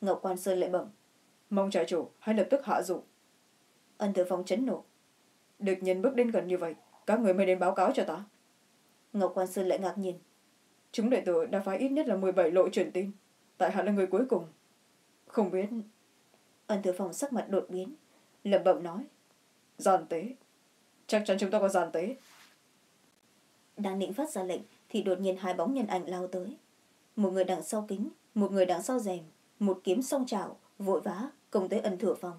Ngọc quan sơn lại bẩm. Mong trại chủ hãy lập tức hạ dụ. Ân thừa phong chấn nộ. Địch nhân bước đến gần như vậy các người mới đến báo cáo cho ta. Ngọc quan sơn lại ngạc nhiên. Chúng đệ tử đã phái ít nhất là mười bảy lộ truyền tin. Tại hạ là người cuối cùng không biết. Ân thừa phòng sắc mặt đột biến. Lẩm bẩm nói. Giàn tế. Chắc chắn chúng ta có giàn tế. Đang định phát ra lệnh thì đột nhiên hai bóng nhân ảnh lao tới. Một người đằng sau kính, một người đằng sau rèm, một kiếm song trào vội vã công tới ân thừa phòng.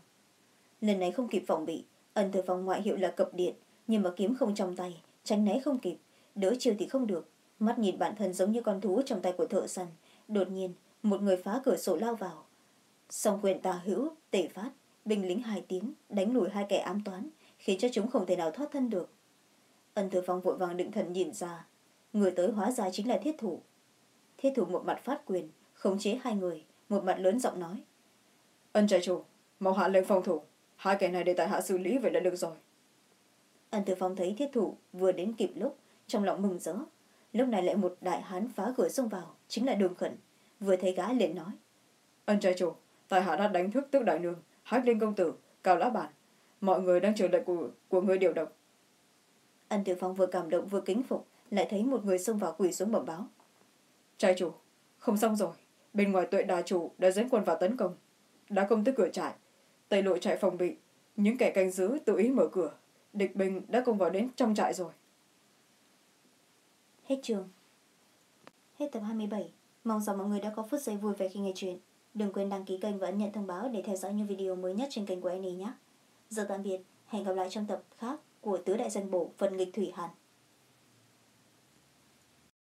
Lần này không kịp phòng bị, ân thừa phòng ngoại hiệu là cập điện, nhưng mà kiếm không trong tay, tránh né không kịp, đỡ chiều thì không được. Mắt nhìn bản thân giống như con thú trong tay của thợ săn, đột nhiên một người phá cửa sổ lao vào song quyền tà hữu tể phát binh lính hai tiếng đánh lùi hai kẻ ám toán khiến cho chúng không thể nào thoát thân được. Ân thừa phong vội vàng định thần nhìn ra. Người tới hóa ra chính là thiết thủ. Thiết thủ một mặt phát quyền khống chế hai người một mặt lớn giọng nói. Ân trại chủ mau hạ lên phòng thủ. Hai kẻ này để tại hạ xử lý vậy là được rồi. Ân thừa phong thấy thiết thủ vừa đến kịp lúc trong lòng mừng rỡ. Lúc này lại một đại hán phá cửa xông vào chính là đường khẩn vừa thấy gã liền nói. Ân trai chủ tại hạ đã đánh thức tước đại nương. Hách linh công tử cao lã bản. Mọi người đang chờ lệnh của, của người điều động. Ân tử phong vừa cảm động vừa kính phục lại thấy một người xông vào quỳ xuống bẩm báo. Trai chủ không xong rồi. Bên ngoài tuệ đà chủ đã dẫn quân vào tấn công. Đã công tới cửa trại. Tây lộ trại phòng bị. Những kẻ canh giữ tự ý mở cửa. Địch binh đã công vào đến trong trại rồi. Hết trường hết tập hai mươi bảy. Mong rằng mọi người đã có phút giây vui vẻ khi nghe chuyện đừng quên đăng ký kênh và ấn nhận thông báo để theo dõi những video mới nhất trên kênh của Annie nhé. Giờ tạm biệt, hẹn gặp lại trong tập khác của tứ đại danh bổ phần nghịch thủy hàn.